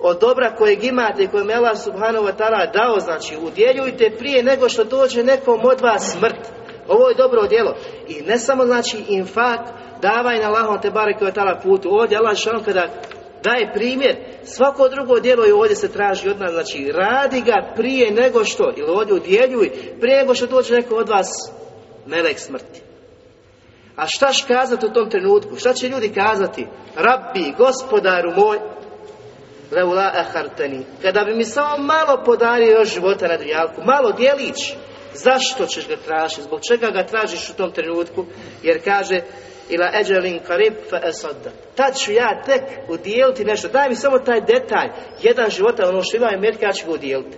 B: od dobra kojeg imate, koje je Allah subhanahu wa ta'ala dao, znači udjeljujte prije nego što dođe nekom od vas smrt. Ovo je dobro djelo. I ne samo znači infak, davaj na Allahom te barek ve ta'ala putu. Ovdje Allah šalom kada daje primjer, svako drugo djelo i ovdje se traži od nas, znači radi ga prije nego što, ili ovdje udjeljuj, prije nego što dođe neko od vas melek smrti. A šta će kazati u tom trenutku? Šta će ljudi kazati? Rabbi, gospodaru moj, leula ahartani. kada bi mi samo malo podario još života na dunjalku, malo djelić, zašto ćeš ga tražiti? Zbog čega ga tražiš u tom trenutku? Jer kaže, ila eđelin karib fa esadda. Tad ću ja tek udijeliti nešto. Daj mi samo taj detalj. Jedan života, ono što ima imet, ja ću ga udijeliti.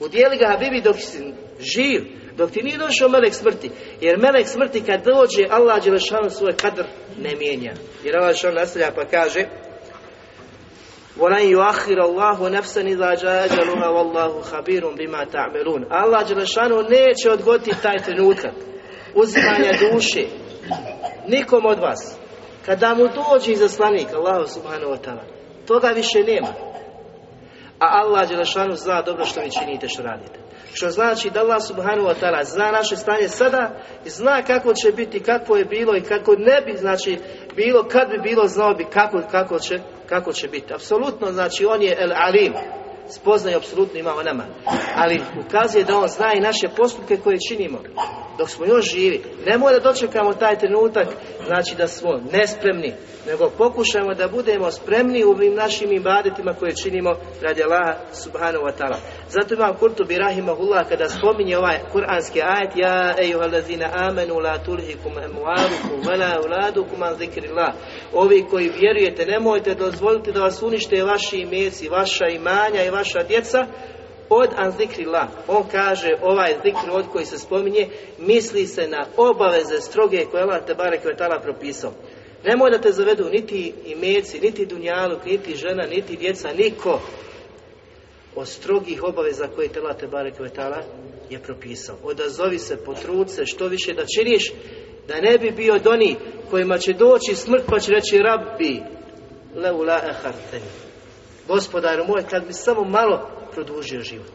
B: Udijeli ga Habibi dok si živ, dok ti nije došao melek smrti. Jer melek smrti kad dođe, Allah Đelešanu svoj kadr ne mijenja. Jer Allah Đelešanu nastavlja pa kaže وَلَنْ يُؤَخِرَ اللَّهُ نَفْسًا إِذَا جَاءَ أَجَلُهَا وَاللَّهُ خَبِيرٌ بِمَا تَعْمَلُونَ Allah Đelešanu neće odgoditi taj trenutak uzimanja duše nikom od vas kada mu dođe izaslanik Allah subhanahu wa ta'ala toga više nema a Allah Đelešanu zna dobro što vi činite što radite što znači da Allah subhanahu wa ta'ala zna naše stanje sada i zna kako će biti kako je bilo i kako ne bi znači bilo kad bi bilo znao bi kako, kako, će, kako će biti? Apsolutno znači on je el alim. Spoznaje apsolutno ima o nama. Ali ukazuje da on zna i naše postupke koje činimo. Dok smo još živi. Nemoj da dočekamo taj trenutak, znači da smo nespremni, nego pokušajmo da budemo spremni u ovim našim ibadetima koje činimo radi Allaha subhanahu wa ta'ala. Zato imam Kurtubi rahimahullah kada spominje ovaj kuranski ajet Ja ejuhalazina amenu la tulhikum emualukum vela uladukum an zikrillah Ovi koji vjerujete, nemojte dozvoliti da vas unište vaši imeci, vaša imanja i vaša djeca od anzikrillah, on kaže ovaj zikr od koji se spominje, misli se na obaveze stroge koje Allah te barek vetala propisao. Nemoj da te zavedu niti imeci, niti dunjaluk, niti žena, niti djeca, niko od strogih obaveza koje te late bare barek vetala je propisao. Odazovi se, potrud se, što više da činiš, da ne bi bio od onih kojima će doći smrt pa će reći rabbi, leula eharteni. Gospodaru moj, kad bi samo malo produžio život.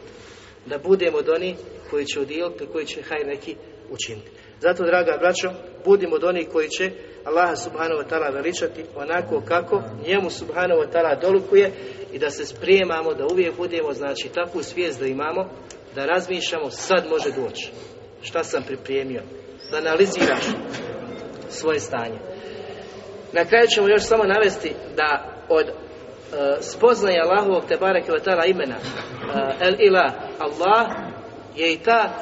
B: Da budemo od onih koji će udjeliti, koji će haj neki učiniti. Zato, draga braćo, budimo od onih koji će Allaha subhanahu wa ta'ala veličati onako kako njemu subhanahu wa ta'ala dolukuje i da se sprijemamo, da uvijek budemo, znači, takvu svijest da imamo, da razmišljamo, sad može doći. Šta sam pripremio? Da analiziraš svoje stanje. Na kraju ćemo još samo navesti da od e, spoznaje Allahovog te bareke taala imena e, el ilah Allah je i ta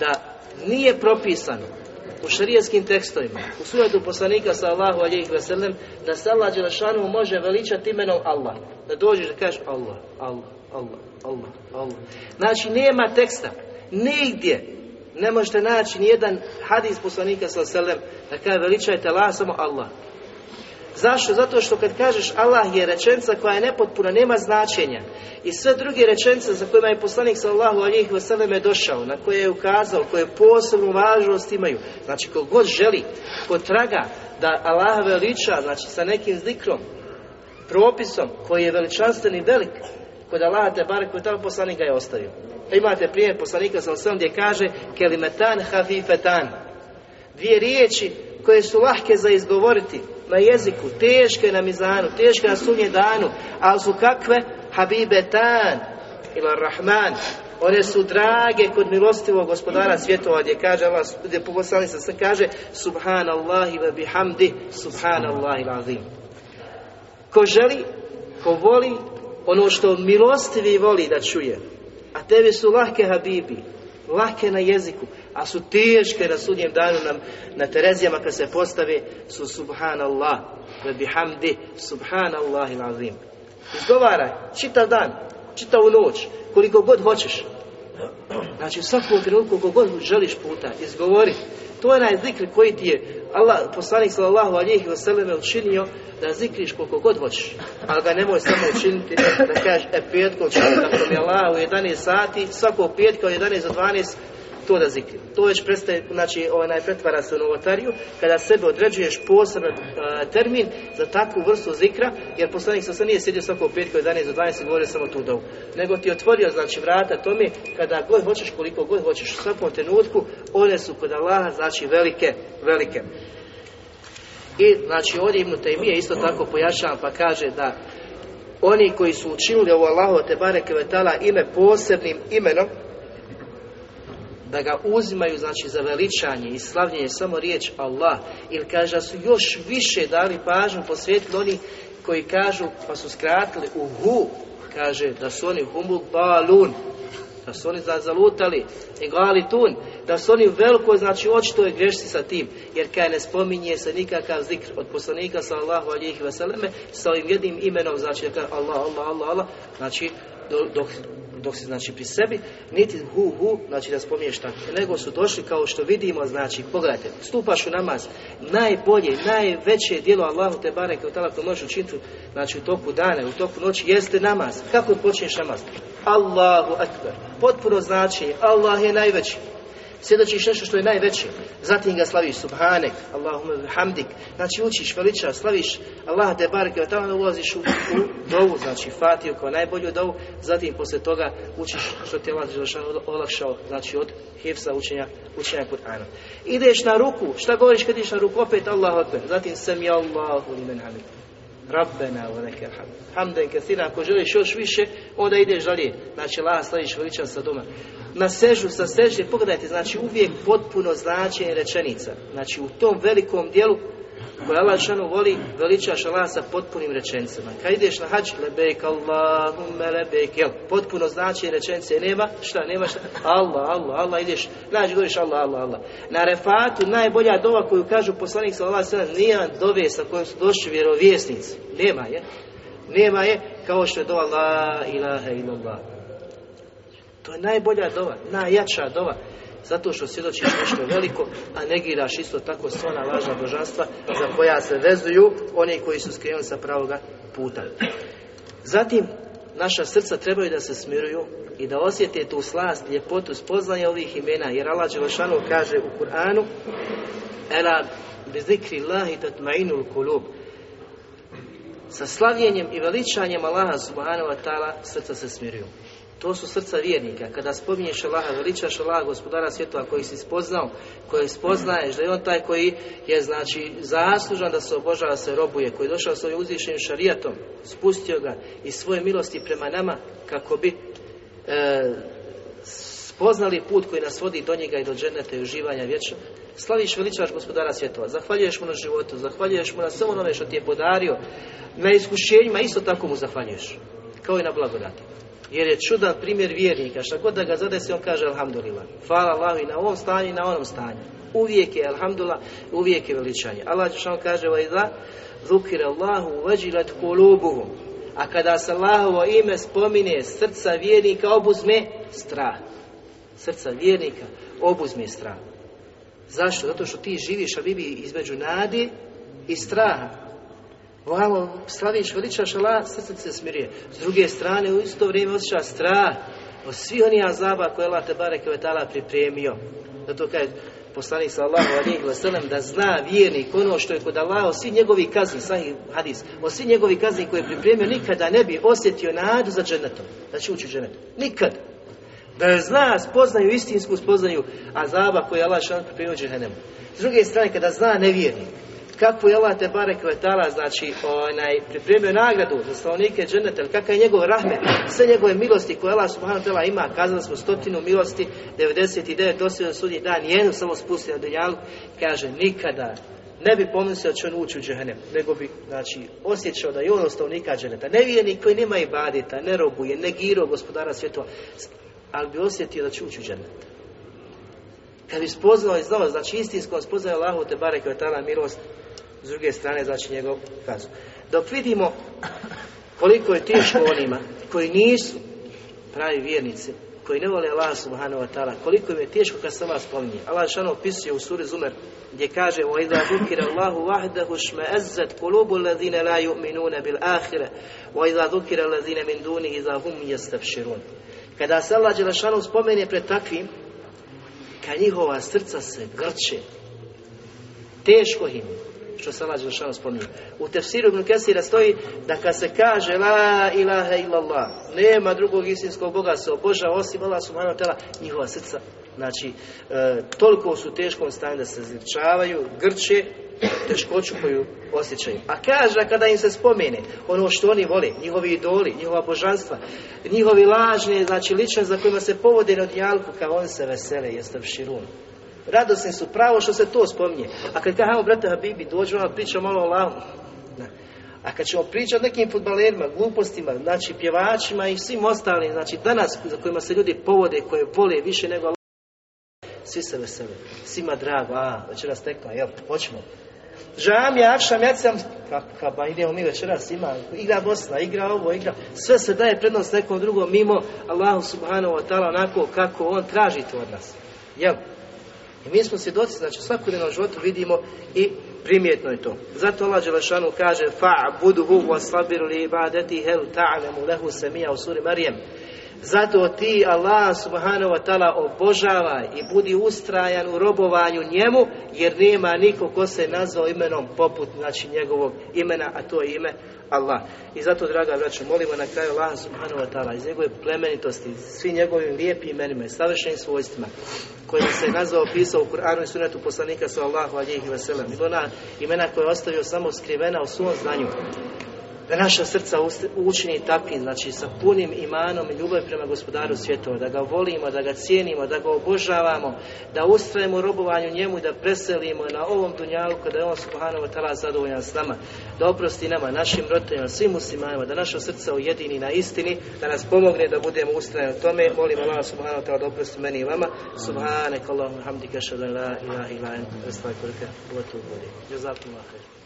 B: da nije propisano u šarijetskim tekstovima u sunetu poslanika sallallahu alejhi ve sellem da se Allah Đelešanu može veličati imenom Allah. Da dođeš da kažeš Allah Allah Allah Allah Allah. Znači nema teksta. Nigdje ne možete naći ni jedan hadis poslanika sallallahu alejhi ve sellem da kaže veličajte Allah samo Allah. Zašto? Zato što kad kažeš Allah je rečenca koja je nepotpuna, nema značenja. I sve druge rečence za kojima je poslanik sallahu alijih vseleme došao, na koje je ukazao, koje posebnu važnost imaju. Znači, ko god želi, ko traga, da Allah veliča, znači sa nekim zikrom, propisom koji je veličanstven i velik, kod Allah te barek koji tamo poslanik ga je ostavio. Imate primjer poslanika sa osam gdje kaže kelimetan hafifetan. Dvije riječi koje su lahke za izgovoriti na jeziku, teške na mizanu, teške na sunje danu, ali su kakve? Habibetan ili Rahman. One su drage kod milostivog gospodara svjetova gdje kaže Allah, gdje poslanica se kaže Subhanallahi wa bihamdi Subhanallahi lazim. Ko želi, ko voli, ono što milostivi voli da čuje, a tebi su lahke habibi, lahke na jeziku, a su teške na sudnjem danu nam, na Terezijama kad se postave, su subhanallah, ve bihamdi, subhanallahi lazim. Izgovaraj, čitav dan, čitavu noć, koliko god hoćeš. Znači, u svakom trenutku, koliko god želiš puta, izgovori. To je onaj zikr koji ti je Allah, poslanik sallallahu alihi wasallam učinio da zikriš koliko god hoćeš. Ali ga nemoj samo učiniti da kažeš, e petko, tako mi Allah u 11 sati, svako petka u 11 za 12, to da zikri. To već prestaje, znači, ovaj, onaj pretvara se u novotariju, kada sebe određuješ poseban e, termin za takvu vrstu zikra, jer poslanik sa nije sjedio svakog petka u 11 za 12 i govorio samo tu dovu. Nego ti otvorio, znači, vrata tome, kada god hoćeš, koliko god hoćeš, u svakom trenutku, one su kod Allaha, znači, velike, velike. I, znači, ovdje Ibnu Taymije isto tako pojašava, pa kaže da oni koji su učinili ovo Allaho te bareke vetala ime posebnim imenom, da ga uzimaju znači za veličanje i slavljenje samo riječ Allah. Ili kaže da su još više dali pažnju posvetili oni koji kažu pa su skratili u hu kaže da su oni humul balun da su oni zalutali i tun da su oni veliko znači očito je grešci sa tim. Jer kaj ne spominje se nikakav zikr od poslanika sallallahu alihi veseleme sa ovim jednim imenom znači da kaže Allah, Allah, Allah, Allah. Znači dok, dok si znači pri sebi, niti hu hu, znači da spominješ tako, nego su došli kao što vidimo, znači, pogledajte, stupaš u namaz, najbolje, najveće dijelo Allahu te bareke u tala koje možeš učiniti, znači u toku dana, u toku noći, jeste namaz. Kako počneš namaz? Allahu akbar. Potpuno znači, Allah je najveći. Svjedočiš nešto što je najveće, zatim ga slaviš subhanek, Allahumma hamdik, znači učiš, veliča, slaviš Allah te barke, tamo ulaziš u, u dovu, znači Fatiju kao najbolju dovu, zatim posle toga učiš što ti Allah olakšao, znači od hifsa učenja, učenja Kur'ana. Ideš na ruku, šta govoriš kad ideš na ruku, opet Allah akbar, zatim sam ja Allahu imen hamid. Rabbena u neke hamd. Hamden kesira, ako želiš još više, onda ideš dalje. Znači, la slaviš veličan sa doma. Na sežu, sa sežde, pogledajte, znači uvijek potpuno značenje rečenica. Znači, u tom velikom dijelu koje Allah šanu voli, veličaš Allah sa potpunim rečenicama. Kad ideš na hađ, lebejk Allahumme lebejk, jel, potpuno znači rečenice, nema, šta, nema šta, Allah, Allah, Allah, ideš, nađi, govoriš Allah, Allah, Allah. Na refatu, najbolja dova koju kažu poslanik sa Allah sallam, nije dove sa kojom su došli vjerovjesnici, nema je, nema je, kao što je dova La ilaha illallah. To je najbolja dova, najjača dova. Zato što svjedočiš nešto veliko, a negiraš isto tako sva ona lažna božanstva za koja se vezuju oni koji su skrenuli sa pravoga puta. Zatim, naša srca trebaju da se smiruju i da osjete tu slast, ljepotu, spoznanje ovih imena, jer Allah Đelešanu kaže u Kur'anu Ela bizikri Allahi tatmainul kulub sa slavljenjem i veličanjem Allaha subhanahu wa ta'ala srca se smiruju. To su srca vjernika. Kada spominješ Allaha, veličaš Allaha, gospodara svjetova koji si spoznao, koji spoznaješ da je on taj koji je znači zaslužan da se obožava, se robuje, koji je došao svojim uzvišenim šarijatom, spustio ga i svoje milosti prema nama kako bi e, spoznali put koji nas vodi do njega i do dženeta i uživanja vječno. Slaviš veličaš gospodara svjetova, zahvaljuješ mu na životu, zahvaljuješ mu na sve onome što ti je podario, na iskušenjima isto tako mu zahvaljuješ, kao i na blagodati. Jer je čudan primjer vjernika, šta god da ga zadesi, on kaže Alhamdulillah. Hvala Allahu i na ovom stanju i na onom stanju. Uvijek je Alhamdulillah, uvijek je veličanje. Allah će što kaže, vajda, zukir Allahu vađilat kulubuhum. A kada se Allahovo ime spomine, srca vjernika obuzme strah. Srca vjernika obuzme strah. Zašto? Zato što ti živiš, a bibi između nade i straha. Ovamo slaviš, veličaš Allah, srce se smirije. S druge strane, u isto vrijeme osjeća strah od svih onih azaba koje Allah te bareke vetala pripremio. Zato kaže, poslanik sallallahu alejhi ve sellem da zna vjernik ono što je kod Allaha svi njegovi kazni sahih hadis o svi njegovi kazni koje je pripremio nikada ne bi osjetio nadu za džennetom da će ući u džennet nikad da zna spoznaju istinsku spoznaju azaba koje je Allah šan pripremio džehennemu s druge strane kada zna nevjernik kako je Allah te barek vetala, znači, onaj, pripremio nagradu za stanovnike dženeta, kakav je njegov rahmet, sve njegove milosti koje Allah subhanahu ta'ala ima, kazali smo stotinu milosti, 99 osvijedan sudnji dan, jednu samo spustio na dunjalu, kaže, nikada ne bi pomislio da će on ući u džehennem, nego bi, znači, osjećao da je on stanovnika dženeta. Nevijeni koji nema i badita, ne robuje, ne giro gospodara svjetova, ali bi osjetio da će ući u džennet. Kad bi spoznao i znao, znači istinsko spoznao Allahu te bareke milost, s druge strane znači njegov kaznu. Dok vidimo koliko je teško onima koji nisu pravi vjernici, koji ne vole Allah subhanahu wa ta'ala, koliko im je teško kad se Allah spominje. Allah šano opisuje u suri Zumer gdje kaže وَإِذَا ذُكِرَ اللَّهُ وَحْدَهُ شْمَأَزَّتْ قُلُوبُ الَّذِينَ لَا يُؤْمِنُونَ بِالْآخِرَ وَإِذَا ذُكِرَ الَّذِينَ مِنْ دُونِهِ إِذَا هُمْ يَسْتَبْشِرُونَ Kada se Allah Đelešanu spomene pred takvim, kad njihova srca se grče, teško im, što se Allah Đelšanu spominje. U tefsiru Ibn Kesira stoji da kad se kaže La ilaha illallah, nema drugog istinskog Boga se obožava osim Allah subhanahu wa ta'ala, njihova srca, znači, e, toliko su u teškom stanju da se zličavaju, grče, teškoću koju osjećaju. A kaže kada im se spomene ono što oni vole, njihovi idoli, njihova božanstva, njihovi lažni, znači lične za kojima se povode na odjalku, kao on se vesele, jeste širun radosni su pravo što se to spominje. A kad kažemo, brate Habibi, dođu vam ono, priča malo o Allahu. A kad ćemo pričati o nekim futbalerima, glupostima, znači pjevačima i svim ostalim, znači danas za kojima se ljudi povode, koje vole više nego svi se vesele, svima drago, a, večeras tekma, jel, počnemo. Žam, ja, akšam, ja sam, kako, ba, idemo mi večeras, ima, igra Bosna, igra ovo, igra, sve se daje prednost nekom drugom, mimo Allahu subhanahu wa ta'ala, onako kako on traži to od nas. Jel? I mi smo svjedoci, znači u svakodnevnom životu vidimo i primjetno je to. Zato Allah Đelešanu kaže fa'buduhu wa sabiru li ibadeti hel ta'lemu lehu samija u suri Marijem. Zato ti Allah subhanahu wa ta'ala obožavaj i budi ustrajan u robovanju njemu, jer nema niko ko se nazvao imenom poput znači njegovog imena, a to je ime Allah. I zato, draga braćo, molimo na kraju Allah subhanahu wa ta'ala iz njegove plemenitosti, svi njegovim lijepim imenima i savršenim svojstvima, kojima se je nazvao, pisao u Kur'anu i sunetu poslanika sallahu alihi wasallam. I ona imena koje je ostavio samo skrivena u svom znanju, da naša srca učini takvim, znači sa punim imanom i ljubav prema gospodaru svjetova, da ga volimo, da ga cijenimo, da ga obožavamo, da ustrajemo u robovanju njemu i da preselimo na ovom dunjalu kada je on subhanahu wa ta'ala zadovoljan s nama, da oprosti nama, našim roditeljima, svim muslimanima, da naša srca ujedini na istini, da nas pomogne da budemo ustrajeni u tome, molim Allah subhanahu wa ta'ala da oprosti meni i vama, subhanak Allahumma hamdika šadan la ilaha ila enta, astaghfiruka wa atubu ilayk.